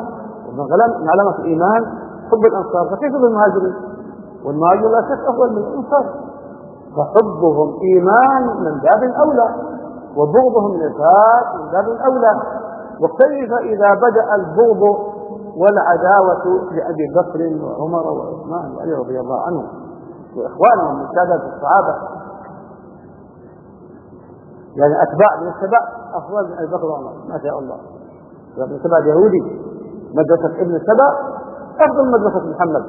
من علامة الإيمان حب الأنصار. فكيف بالمهاجرين؟ والمهاجر لا شك أفضل من الأنصار. فحبهم إيمان من باب أولى وبغضهم نفاق من باب أولى. وكيف إذا بدأ البغض والعداوة لأبي بكر وعمر وعثمان وعلي رضي الله عنهم وإخوانهم من سادة الصحابة؟ يعني أتباع من السبع أفضل من أبي بكر وعمر ما شاء الله. ابن سبع اليهودي مدرسة ابن سبع أفضل مدرسة محمد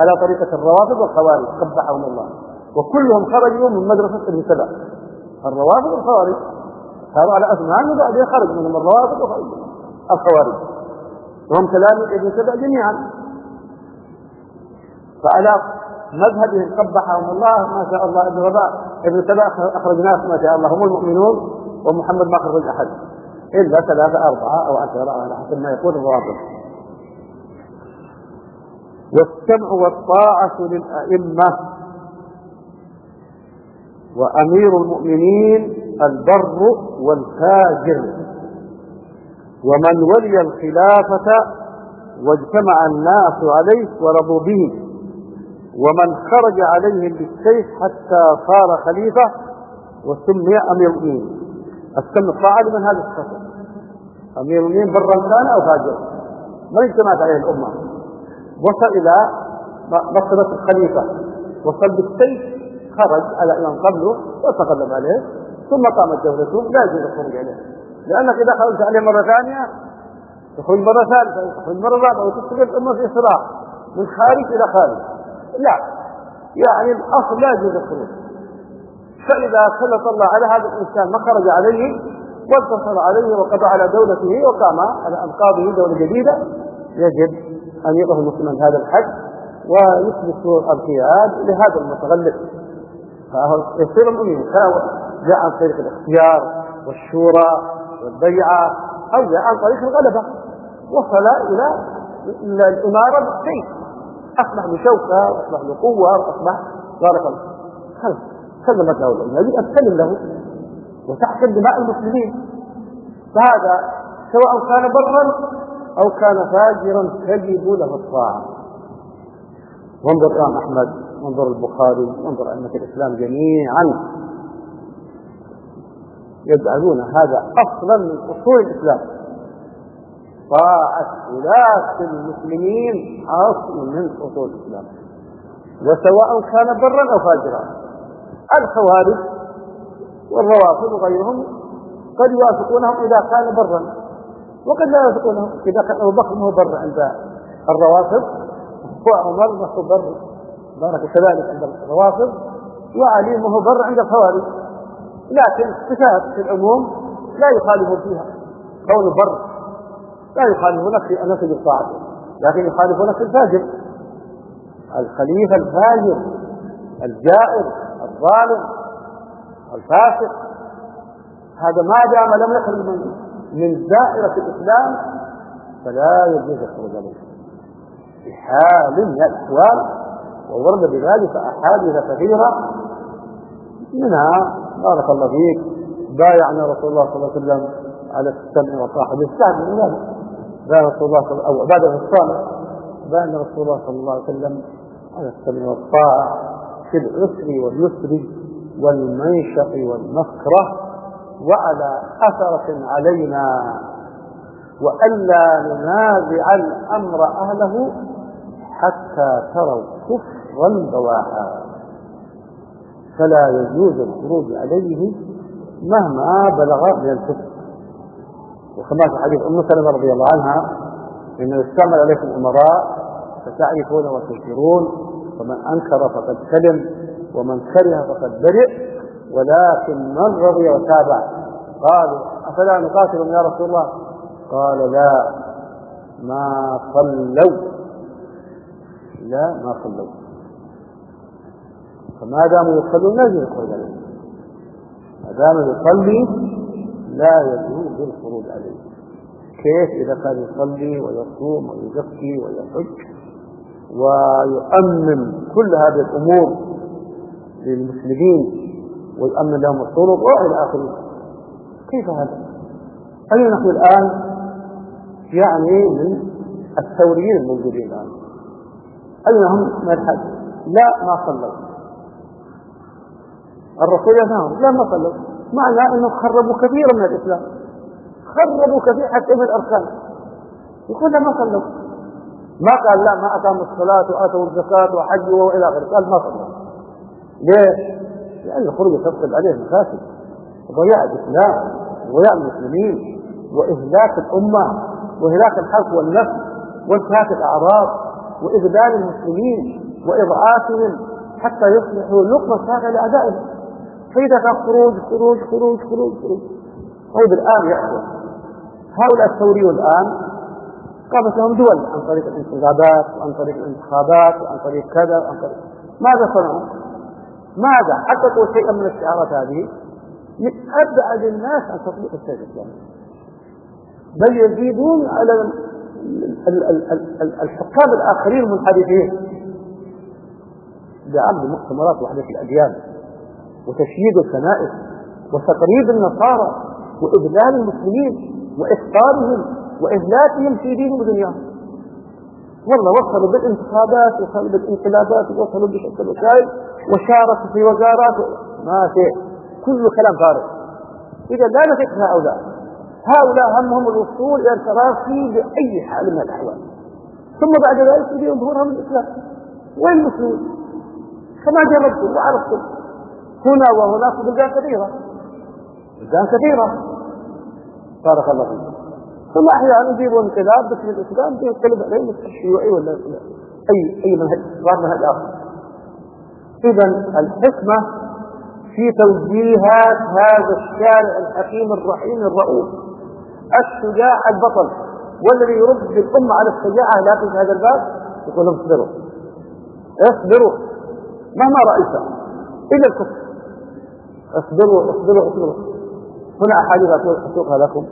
على طريقة الروافض والخوارج قبحهم الله. وكلهم خرجوا من مدرسة ابن سبع. الروافض والخوارج صاروا على أثمان وبعدين خرج منهم الروافض والخوارج وهم تلاميذ ابن سبع جميعا. فعلى مذهبهم قبحهم الله ما شاء الله ابن رباح ابن سبع أخرج ناس ما شاء الله هم المؤمنون ومحمد ما خرج أحد. إلا ثلاثة أربعة أو عشرة على حسب ما يقول الروابط والسمع والطاعة للأئمة. وأمير المؤمنين البر والفاجر. ومن ولي الخلافة واجتمع الناس عليه ورضوا به. ومن خرج عليهم بالسيف حتى صار خليفة. وسمي أمير المؤمنين. السمع الطاعة لمن هذا الصفة أمير المؤمنين برا كان أو فاجرا ما اجتمعت عليه الأمة. وصل إلى مرتبة الخليفة. وصل بالسيف خرج على إمام قبله وتقدم عليه ثم قامت دولته لا يجوز الخروج عليه. لأنك إذا خرجت عليه مرة ثانية تخرج مرة ثالثة تخرج مرة رابعة وتدخل الأمة في صراع من خارج إلى خارج. لا. يعني الأصل لا يجوز الخروج. فإذا سلط الله على هذا الإنسان ما خرج عليه واتصل عليه وقضى على دولته وقام على أنقاضه دولة جديدة يجب أن يقف المسلم هذا الحج ويثبت القياد لهذا المتغلب. فيصير المؤمن جاء عن طريق الاختيار والشورى والبيعة أو جاء عن طريق الغلبة. وصل إلى الإمارة بالسيف. أصبح له شوكة وأصبح له قوة وأصبح بارك الله سلمت له. الأمة يجب أن تسلم له وتحت دماء المسلمين. فهذا سواء كان برا أو كان فاجرا تجب له الطاعة. وانظر الإمام أحمد وانظر البخاري وانظر أئمة الإسلام جميعا. يجعلون هذا أصلا من أصول الإسلام. طاعة ولاة المسلمين أصل من أصول الإسلام. وسواء كان برا أو فاجرا. الخوارج والروافض وغيرهم قد يوافقونهم إذا كان برا وقد لا يوافقونهم إذا كان أبو بكر هو بر عند الروافض وعمر ما هو بر بارك كذلك عند الروافض وعلي ما هو بر عند الخوارج. لكن صفات في العموم لا يخالف فيها. قول بر لا يخالفونك في تجد طاعته لكن يخالفونك في الفاجر. الخليفة الفاجر الجائر. الظالم الفاسق هذا ما دام لم يخرج من من دائرة الإسلام فلا يجوز الخروج عليه في حال من الأحوال وورد بذلك أحاديث كثيرة. منها بارك الله فيك بايعنا رسول الله صلى الله عليه وسلم على السمع والطاعة. بالسعد من بايع رسول الله صلى أو عبادة الصالح بايعنا رسول الله صلى الله عليه وسلم على السمع والطاعة. في العسر واليسر والمنشط والمكره وعلى أثرة علينا. وألا ننازع الأمر أهله حتى تروا كفرا بواحا فلا يجوز الخروج عليه مهما بلغ من الكفر. وكما في حديث أم سلمة رضي الله عنها إنه يستعمل عليكم أمراء فتعرفون وتنكرون ومن أنكر فقد سلم ومن كره فقد برئ ولكن من رضي وتابع. قالوا أفلا نقاتلهم يا رسول الله؟ قال لا ما صلوا. لا ما صلوا. فما داموا يصلون لا يجوز الخروج عليهم. ما دام يصلي لا يجوز الخروج عليه كيف؟ إذا كان يصلي ويصوم ويزكي ويحج. ويؤمن كل هذه الأمور للمسلمين ويؤمن لهم الطرق وإلى آخره. كيف هذا؟ أين نحن الآن يعني من الثوريين الموجودين الآن؟ أين هم من الحج؟ لا ما صلوا. الرسول ينهاهم لا ما صلوا. معنى أنهم خربوا كثيرا من الإسلام. خربوا كثير حتى من الأركان. يقول ما صلوا. ما قال لا ما أقاموا الصلاة وآتوا الزكاة وحجوا وإلى آخره. قال ما صلوا ليه؟ لأن الخروج يترتب عليه مفاسد وضياع الإسلام وضياع المسلمين وإهلاك الأمة وإهلاك الحق والنفس وانتهاك الأعراض وإذلال المسلمين وإضعافهم حتى يصبحوا لقمة ساقة لأعدائهم. فإذا كان خروج خروج خروج خروج خروج. طيب الآن يحدث هؤلاء الثوريون الآن قامت لهم دول عن طريق الانتخابات وعن طريق الانتخابات وعن طريق كذا وعن طريق ماذا صنعوا؟ ماذا؟ حققوا شيئا من الشعارات هذه من أبعد الناس عن تطبيق السيد الإسلامي بل يزيدون على الحكام الآخرين المنحرفين. بعمل مؤتمرات وحدة الأديان وتشييد الكنائس وتقريب النصارى وإذلال المسلمين وإفطارهم وإهلاكهم في دينهم ودنياهم والله وصلوا بالانتخابات وصلوا بالانقلابات وصلوا بشتى الوسائل وشاركوا في وزارات. ما في كل كلام فارغ. إذا لا نثق هؤلاء. هؤلاء همهم الوصول إلى التراخي بأي حال من الأحوال. ثم بعد ذلك يجيهم ظهورهم الإسلام. وين المسلمين؟ كما جربتم وعرفتم هنا وهناك بلدان كثيرة. بلدان كثيرة. بارك الله فيكم ثم أحيانا يجيبوا انقلاب باسم الإسلام ينقلب عليه الشيوعي ولا أي أي منهج صار منهج آخر. اذا الحكمة في توجيهات هذا الشارع الحكيم الرحيم الرؤوف. الشجاع البطل والذي يرد الامه على الشجاعة لكن في هذا الباب يقول لهم اصبروا. اصبروا. مهما رأيت. الا الكفر. اصبروا اصبروا اصبروا. هنا أحاديث اسوقها لكم.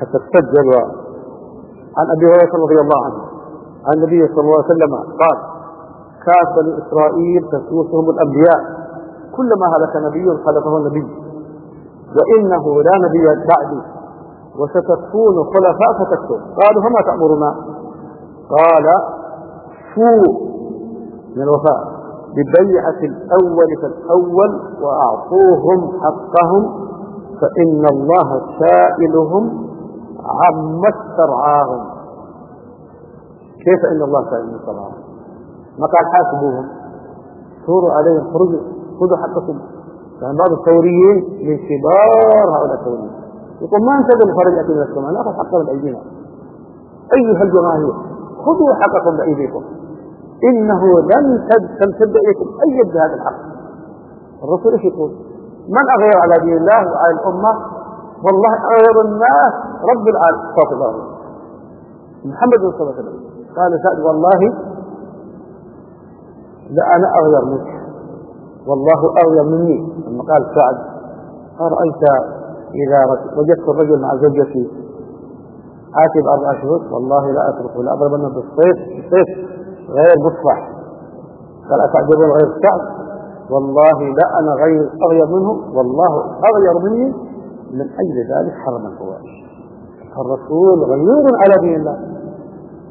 حتى تسجل. عن أبي هريرة رضي الله عنه. عن النبي صلى الله عليه وسلم قال كان بني إسرائيل تسوسهم الأنبياء. كلما هلك نبي خلفه النبي. وإنه لا نبي بعدي وستكون خلفاء فتكثر قالوا فما تأمرنا؟ قال فو من الوفاء ببيعة الأول فالأول وأعطوهم حقهم فإن الله سائلهم عما استرعاهم كيف إن الله سائل من استرعاهم ما قال حاسبوهم. ثوروا عليهم خرجوا خذوا حقكم. كان بعض الثوريين من كبار هؤلاء الثوريين. يقول ما انتظر الفرج ياتي من السماء ناخذ حقنا بأيدينا. أيها الجماهير خذوا حقكم بأيديكم. إنه لن تمتد إليكم أي بهذا الحق. الرسول إيش يقول؟ من أغير على دين الله وعلى الأمة والله أغير الناس رب العالمين. صلى الله عليه وسلم. محمد صلى الله عليه وسلم. قال سعد والله لا أنا أغير منك. والله أغير مني. لما قال سعد أرأيت إذا وجدت الرجل مع زوجتي آتي بأربع شهور؟ والله لا أتركه لا أضربنه بالصيف بالصيف غير مصبح قال أتعجبون غير سعد؟ والله لا أنا غير أغير منه. والله أغير مني من أجل ذلك حرم الفواحش فالرسول غيور على دين الله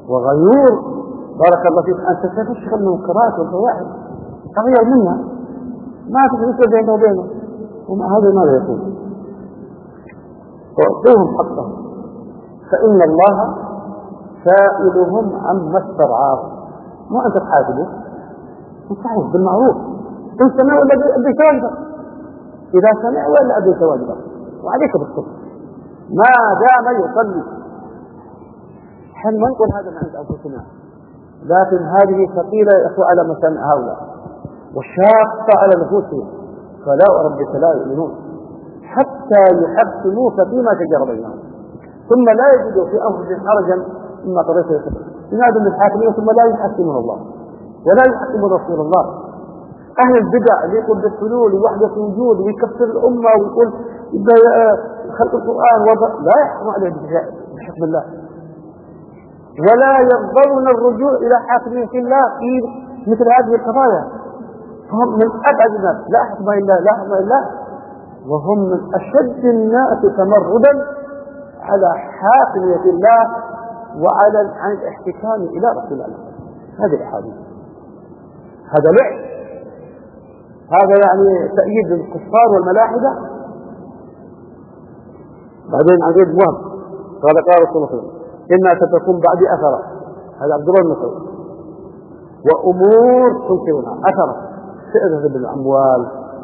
وغيور بارك الله فيك. أن تتفشغل من القراءة والفواحش تغير منها. ما تفرق بينه وبينه. ومع هذا ماذا يقول؟ تعطوهم حقهم. فإن الله سائلهم عما استرعاهم. ما أنت تحاسبه. أنت بالمعروف. إن سمع ولا أديك واجبك إذا سمع ولا أديك واجبك وعليك بالصبر ما دام يصلي. ما نقول هذا عند أنفسنا؟ لكن هذه ثقيلة يا إخوة على مسامع هؤلاء. وشاقة على نفوسهم. فلا وربك لا يؤمنون. حتى يحكموك فيما شجر بينهم. ثم لا يجدوا في أنفسهم حرجا مما قضيت ينادوا للحاكمين ثم لا يحكمون الله. ولا يحكمون رسول الله. أهل البدع اللي يقول بالحلول ووحدة الوجود ويكفر الأمة ويقول خلق القرآن وضع لا يحكم عليه بحكم الله. ولا يقبلون الرجوع إلى حاكمية الله في مثل هذه القضايا. فهم من أبعد الناس. لا حكم إلا لا حكم إلا وهم من أشد الناس تمردا على حاكمية الله وعلى عن الاحتكام إلى رسول الله. هذه الأحاديث. هذا لعب. هذا يعني تأييد الكفار والملاحدة. بعدين عقيد وهم. قال قال رسول الله إنها ستكون بعد أثرة هذا عبد الله بن مسعود. وأمور تنكرونها. أثرة تأذى بالأموال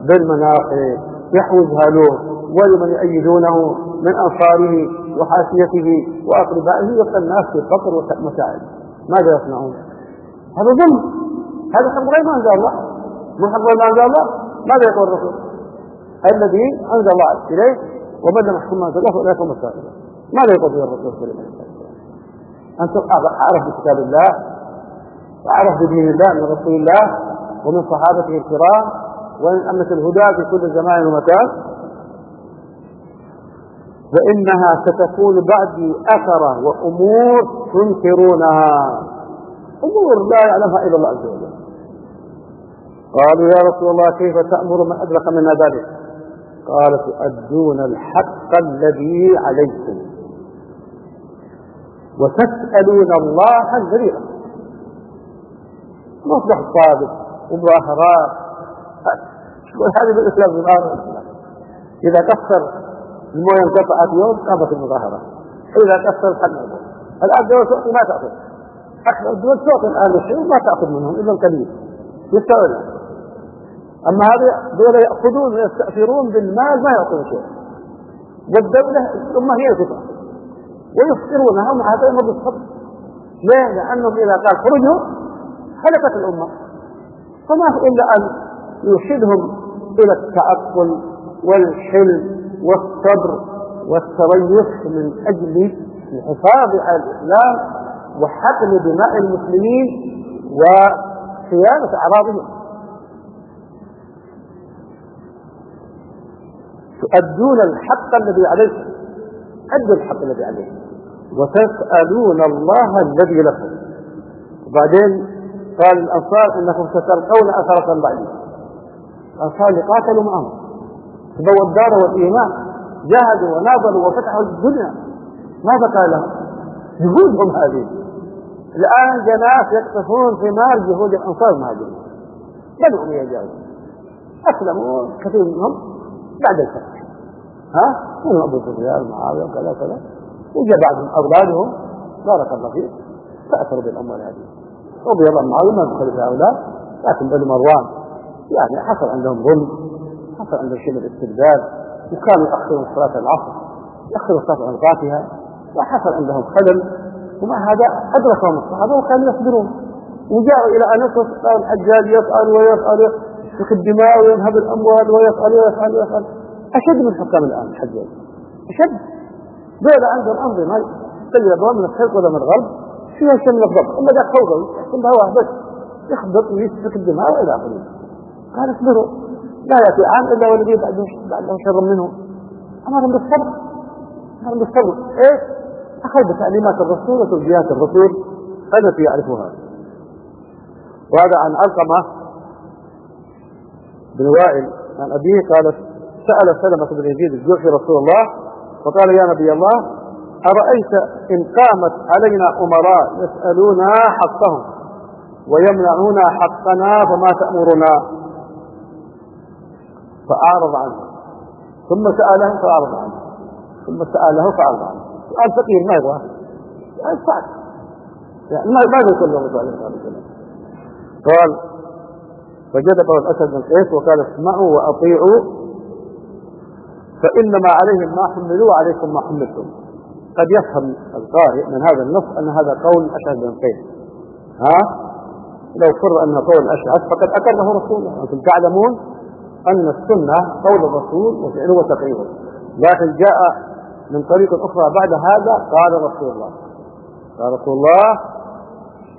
بالمناقب يحوزها له ولمن يؤيدونه من أنصاره وحاشيته وأقربائه يبقى الناس في فقر ومسائل ماذا يصنعون؟ هذا ظلم. هذا حق غير ما أنزل الله. من حق غير ما أنزل الله. ماذا يقول الرسول؟ الذي أنزل الله إليه ومن لم يحكم ما الله هم الكافرون ماذا يقول به الرسول صلى الله عليه وسلم؟ أنت أعرف بكتاب الله وأعرف بدين الله من رسول الله ومن صحابته الكرام ومن أمة الهدى في كل زمان ومكان. فإنها ستكون بعدي أثرة وأمور تنكرونها. أمور لا يعلمها إلا الله عز وجل. قالوا يا رسول الله كيف تأمر من أدرك منا ذلك؟ قال تؤدون الحق الذي عليكم. وتسألون الله الذي مصبح صادق ومظاهرات هذه بالإسلام إذا كسر الموية انقطعت يوم قامت المظاهرة. إذا كسر الحد الآن دول تعطي ما تأخذ. أكثر الدول تعطي الآن الشيء ما تأخذ منهم إلا القليل. يستوعب أما هذه دول يأخذون ويستأثرون بالمال ما يعطون شيء. والدولة الأمة هي تطلع ويفطرونها مع هذا يمر بالصبر. ليه؟ لأنهم إذا قال خرجوا هلكت الأمة. فما إلا أن يرشدهم إلى التعقل والحلم والصبر والتريث من أجل الحفاظ على الإسلام وحقن دماء المسلمين وصيانة أعراضهم. تؤدون الحق الذي عليكم. أدوا الحق الذي عليكم. وتسألون الله الذي لكم. وبعدين قال الأنصار إنكم ستلقون أثرة بعدي الأنصار قاتلوا معهم. تبوا الدار والإيمان. جاهدوا وناضلوا وفتحوا الدنيا. ما بقى لهم؟ جهودهم هذه. الآن جناس يقطفون ثمار جهود الأنصار المهاجرين بنو أمية جاهدوا أسلموا كثير منهم. بعد الفتح ها؟ منهم أبو سفيان معاوية وكذا وكذا وجاء بعضهم أولادهم. بارك الله فيك. تأثروا بالأموال هذه. رضي الله معاوية ما دخل في هؤلاء. لكن بنو مروان يعني حصل عندهم ظلم حصل عندهم شيء من الاستبداد. وكانوا يأخرون صلاة العصر يأخرون صلاة أوقاتها وحصل عندهم خلل ومع هذا أدركهم الصحابة وكانوا يصبرون. وجاءوا إلى أن يصل الحجاج يسأل ويسأل يسفك الدماء وينهب الأموال ويسأل ويسأل ويسأل أشد من حكام الآن الحجاج أشد. دول عندهم أنظمة تجربة من الشرق ولا من الغرب. فيها من الضبط أما ذاك فوضوي ثم هو بس يخبط ويسفك الدماء وإلى آخره. قال اصبروا. لا يأتي عام إلا والذي بعده شر منه. أمرهم بالصبر أمرهم بالصبر إيش؟ أخذ بتعليمات الرسول وتوجيهات الرسول. التي يعرفها؟ وهذا عن علقمة بن وائل عن أبيه قال سأل سلمة بن يزيد الجوحي رسول الله فقال يا نبي الله أرأيت إن قامت علينا أمراء يسألونا حقهم ويمنعون حقنا فما تأمرنا؟ فأعرض عنه. ثم سأله فأعرض عنه. ثم سأله فأعرض عنه. سؤال فقير ما يبغى. سؤال صعب. يعني ماذا يقول له الرسول عليه الصلاة والسلام. قال فجذبه الأسد من قيس وقال اسمعوا وأطيعوا فإنما عليهم ما حملوا وعليكم ما حملتم. قد يفهم القارئ من هذا النص أن هذا قول أشعث بن قيس. ها؟ لو فر أن قول أشعث فقد أكره رسول الله أنتم تعلمون أن السنة قول الرسول وفعله وتقريره. لكن جاء من طريق أخرى بعد هذا قال رسول الله. قال رسول الله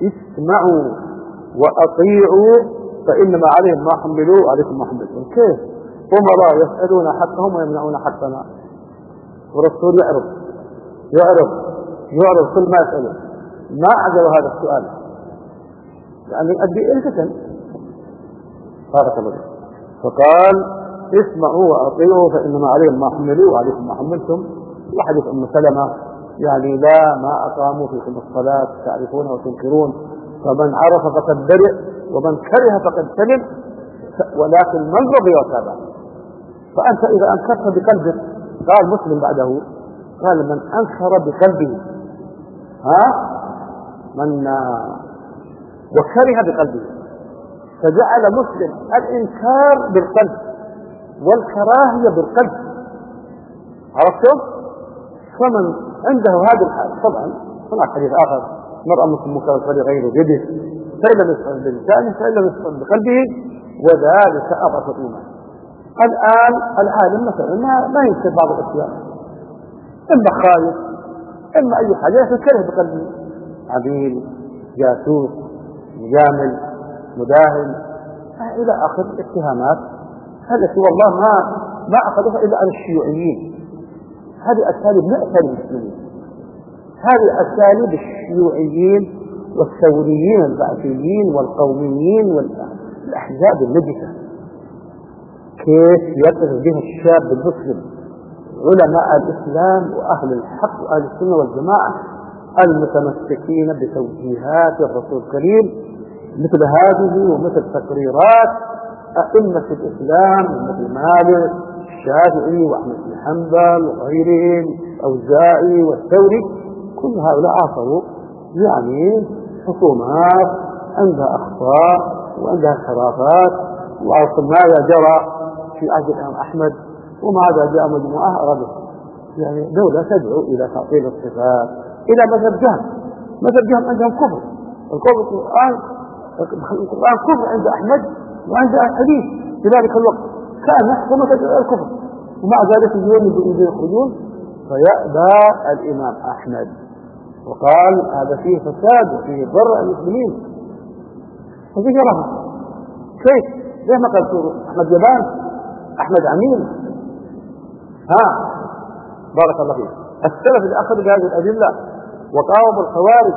اسمعوا وأطيعوا فإنما عليهم ما حملوا عليكم ما حملتم. كيف؟ أمراء يسألون حقهم ويمنعون حقنا. والرسول يعرف يعرف يعرف كل ما يسأله ما عجب هذا السؤال. لأنه يؤدي إلى فتن بارك الله فقال اسمعوا وأطيعوا فإنما عليهم ما حملوا وعليكم ما حملتم. وحديث أم سلمة يعني لا ما أقاموا فيكم الصلاة تعرفون وتنكرون. فمن عرف فقد برئ. ومن كره فقد سلم ولكن من رضي وتابع فأنت إذا أنكرت بقلبك قال مسلم بعده قال من أنكر بقلبه. ها؟ من وكره بقلبه. فجعل مسلم الإنكار بالقلب والكراهية بالقلب. عرفتم؟ فمن عنده هذه الحالة طبعا هناك حديث آخر مرأة مسلم مكافأة لغير يده فإن لم يسأل بلسانه فإن لم يسأل بقلبه وذلك أضعف الإيمان. الآن العالم مثلا ما ما ينكر بعض الأشياء. إما خايف إما أي حاجة يكره بقلبه. عبيد جاسوس مجامل مداهن إلى آخر الاتهامات التي والله ما ما أخذها إلا عن الشيوعيين. هذه أساليب نأتى المسلمين هذه أساليب الشيوعيين والثوريين البعثيين والقوميين والأحزاب النجسة كيف يقف بها الشاب المسلم؟ علماء الإسلام وأهل الحق وأهل السنة والجماعة المتمسكين بتوجيهات الرسول الكريم مثل هذه ومثل تقريرات أئمة الإسلام مثل مالك الشافعي وأحمد بن حنبل وغيرهم الأوزاعي والثوري كل هؤلاء عاصروا يعني حكومات عندها أخطاء وعندها انحرافات. وعرفوا ماذا جرى في عهد الإمام أحمد وماذا جاء مجموعة أرادت يعني دولة تدعو إلى تعطيل الصفات إلى مذهب جهم مذهب جهم عندهم كفر. الكفر القرآن القرآن كفر عند أحمد وعند الحديث في ذلك الوقت كان يحكم الكفر. ومع ذلك اليوم يخرجون فيأبى الإمام أحمد. وقال هذا فيه فساد وفيه ضر المسلمين. يراها كيف؟ ليه ما قال أحمد جبان أحمد عمين ها؟ بارك الله فيك. السلف اللي أخذوا بهذه الأدلة وقاوموا الخوارج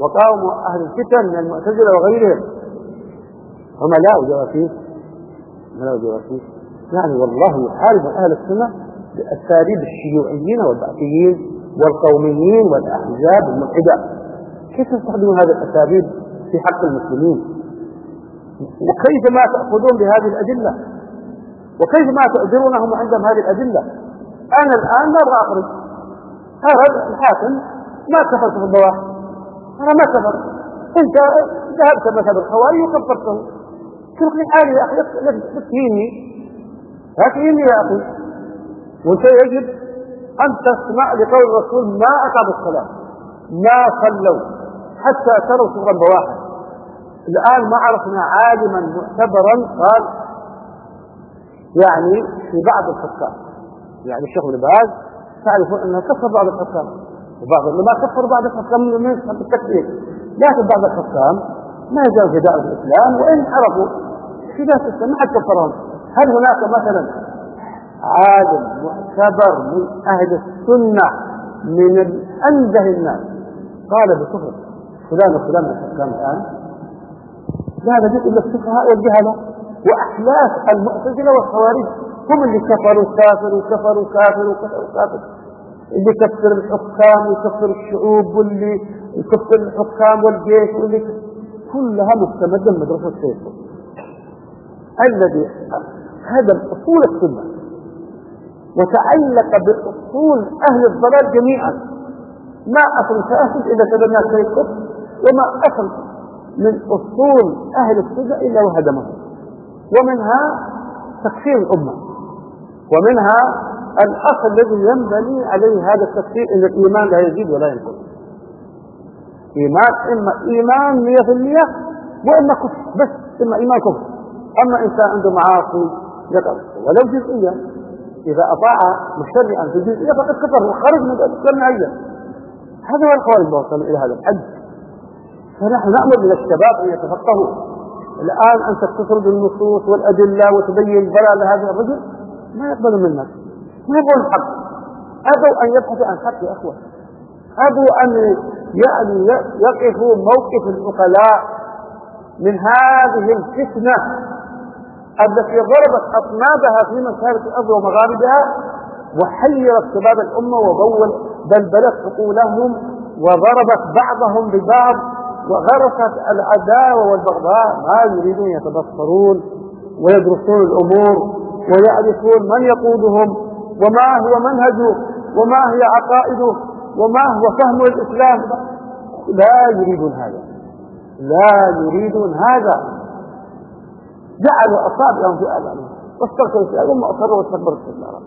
وقاوموا أهل الفتن من المعتزلة وغيرهم. هم لا جواسيس لا جواسيس يعني والله يحارب أهل السنة بأساليب الشيوعيين والبعثيين. والقوميين والأحزاب الملحدة. كيف تستخدمون هذه الأساليب في حق المسلمين؟ وكيف ما تأخذون بهذه الأدلة؟ وكيف ما تؤجرونهم عندهم هذه الأدلة؟ أنا الآن لا أبغى أخرج؟ هذا الحاكم ما كفرت في الضواحي أنا ما كفر أنت ذهبت مثلا الخوارج وكفرته. لي حالي يا أخي لا تهيني لا تهيني يا أخي وأنت يجب أن تسمع لقول الرسول ما أقاموا الصلاة ما صلوا. حتى تروا صغر الضواحي الآن ما عرفنا عالما معتبرا قال يعني في بعض الحكام. يعني الشيخ ابن باز تعرفون أنه كفر بعض الحكام. وبعض ما كفر بعض الحكام من التكفير لكن بعض الحكام ما يزال في دائره الإسلام وإن عرفوا في دائره الاسلام ما حد كفرهم هل هناك مثلا عالم معتبر من أهل السنة من انزه الناس. قال بكفر فلان وفلان من الحكام الآن. لا نجد إلا الفقهاء والجهله وأحلاف المعتزلة والخوارج هم اللي كفروا كافر وكفروا كافر وكفروا كافر اللي كفر الحكام وكفر الشعوب واللي يكفر الحكام والجيش واللي كلها مستمدة من مدرسة الشيطان الذي هدم أصول السنة. وتعلق بأصول أهل الضلال جميعا. ما أصل فاسد إذا تبنى شيء وما أصل من أصول أهل السنة إلا وهدمه. ومنها تكفير الأمة. ومنها الأصل الذي ينبني عليه هذا التفسير أن الإيمان لا يزيد ولا ينقص. إيمان إما إيمان 100% وإما كفر بس إما إيمان كفر. أما إنسان عنده معاصي ولو جزئيا. إذا أطاع مشرعا في جزئية فقد كفر وخرج من الإسلام نهائيا هذا هو الخوارج وصلوا إلى هذا الحد. فنحن نأمر من الشباب أن يتفقهوا. الآن أنت تسرد النصوص والأدلة وتبين ضلال هذا الرجل؟ ما يقبل منك. ما يبغون الحق؟ أبوا أن يبحثوا عن الحق يا أخوة. أبوا أن يعني يقفوا موقف العقلاء من هذه الفتنة. التي ضربت أطنابها في مشارق الأرض ومغاربها وحيرت شباب الأمة وبول بلبلت عقولهم وضربت بعضهم ببعض وغرست العداوة والبغضاء. ما يريدون يتبصرون ويدرسون الأمور ويعرفون من يقودهم وما هو منهجه وما هي عقائده وما هو فهم الإسلام. لا يريدون هذا. لا يريدون هذا. جعلوا أصابعهم في آذانهم واستغفروا في ثم أصروا واستكبروا استكبارا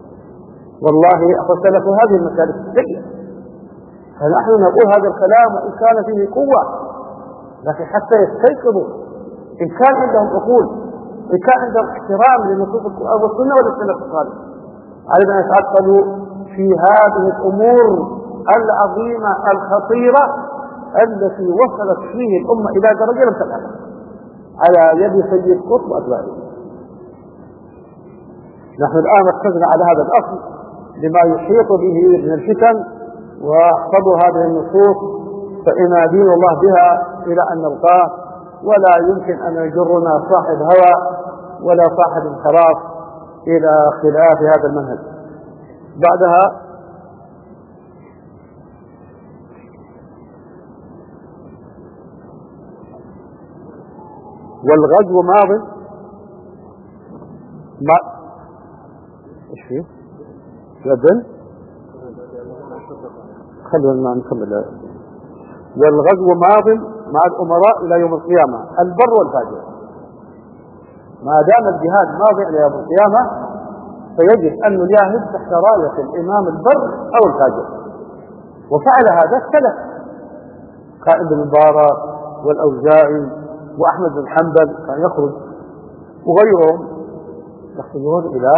والله فسلكوا هذه المسالك السيئة. فنحن نقول هذا الكلام وإن كان فيه قوة لكن حتى يستيقظوا. إن كان عندهم عقول إن كان عندهم احترام لنصوص القرآن والسنة والسنة الصالحة على أن يتعقلوا في هذه الأمور العظيمة الخطيرة التي وصلت فيه الأمة إلى درجة لم تبلغها على يد سيد قطب وأتباعه نحن الآن ركزنا على هذا الأصل لما يحيط به من الفتن واحفظوا هذه النصوص فإن دين الله بها إلى أن نلقاه. ولا يمكن أن يجرنا صاحب هوى ولا صاحب انحراف إلى خلاف هذا المنهج. بعدها والغزو ماض ما إيش فيه؟ يأذن؟ خلونا نكمل. والغزو ماض مع الأمراء إلى يوم القيامة. البر والفاجر. ما دام الجهاد ماضي إلى يوم القيامة فيجب أن نجاهد تحت راية الإمام البر أو الفاجر. وفعل هذا السلف. قائد بن مبارك والأوزاعي وأحمد بن حنبل كان يخرج وغيرهم يخرجون إلى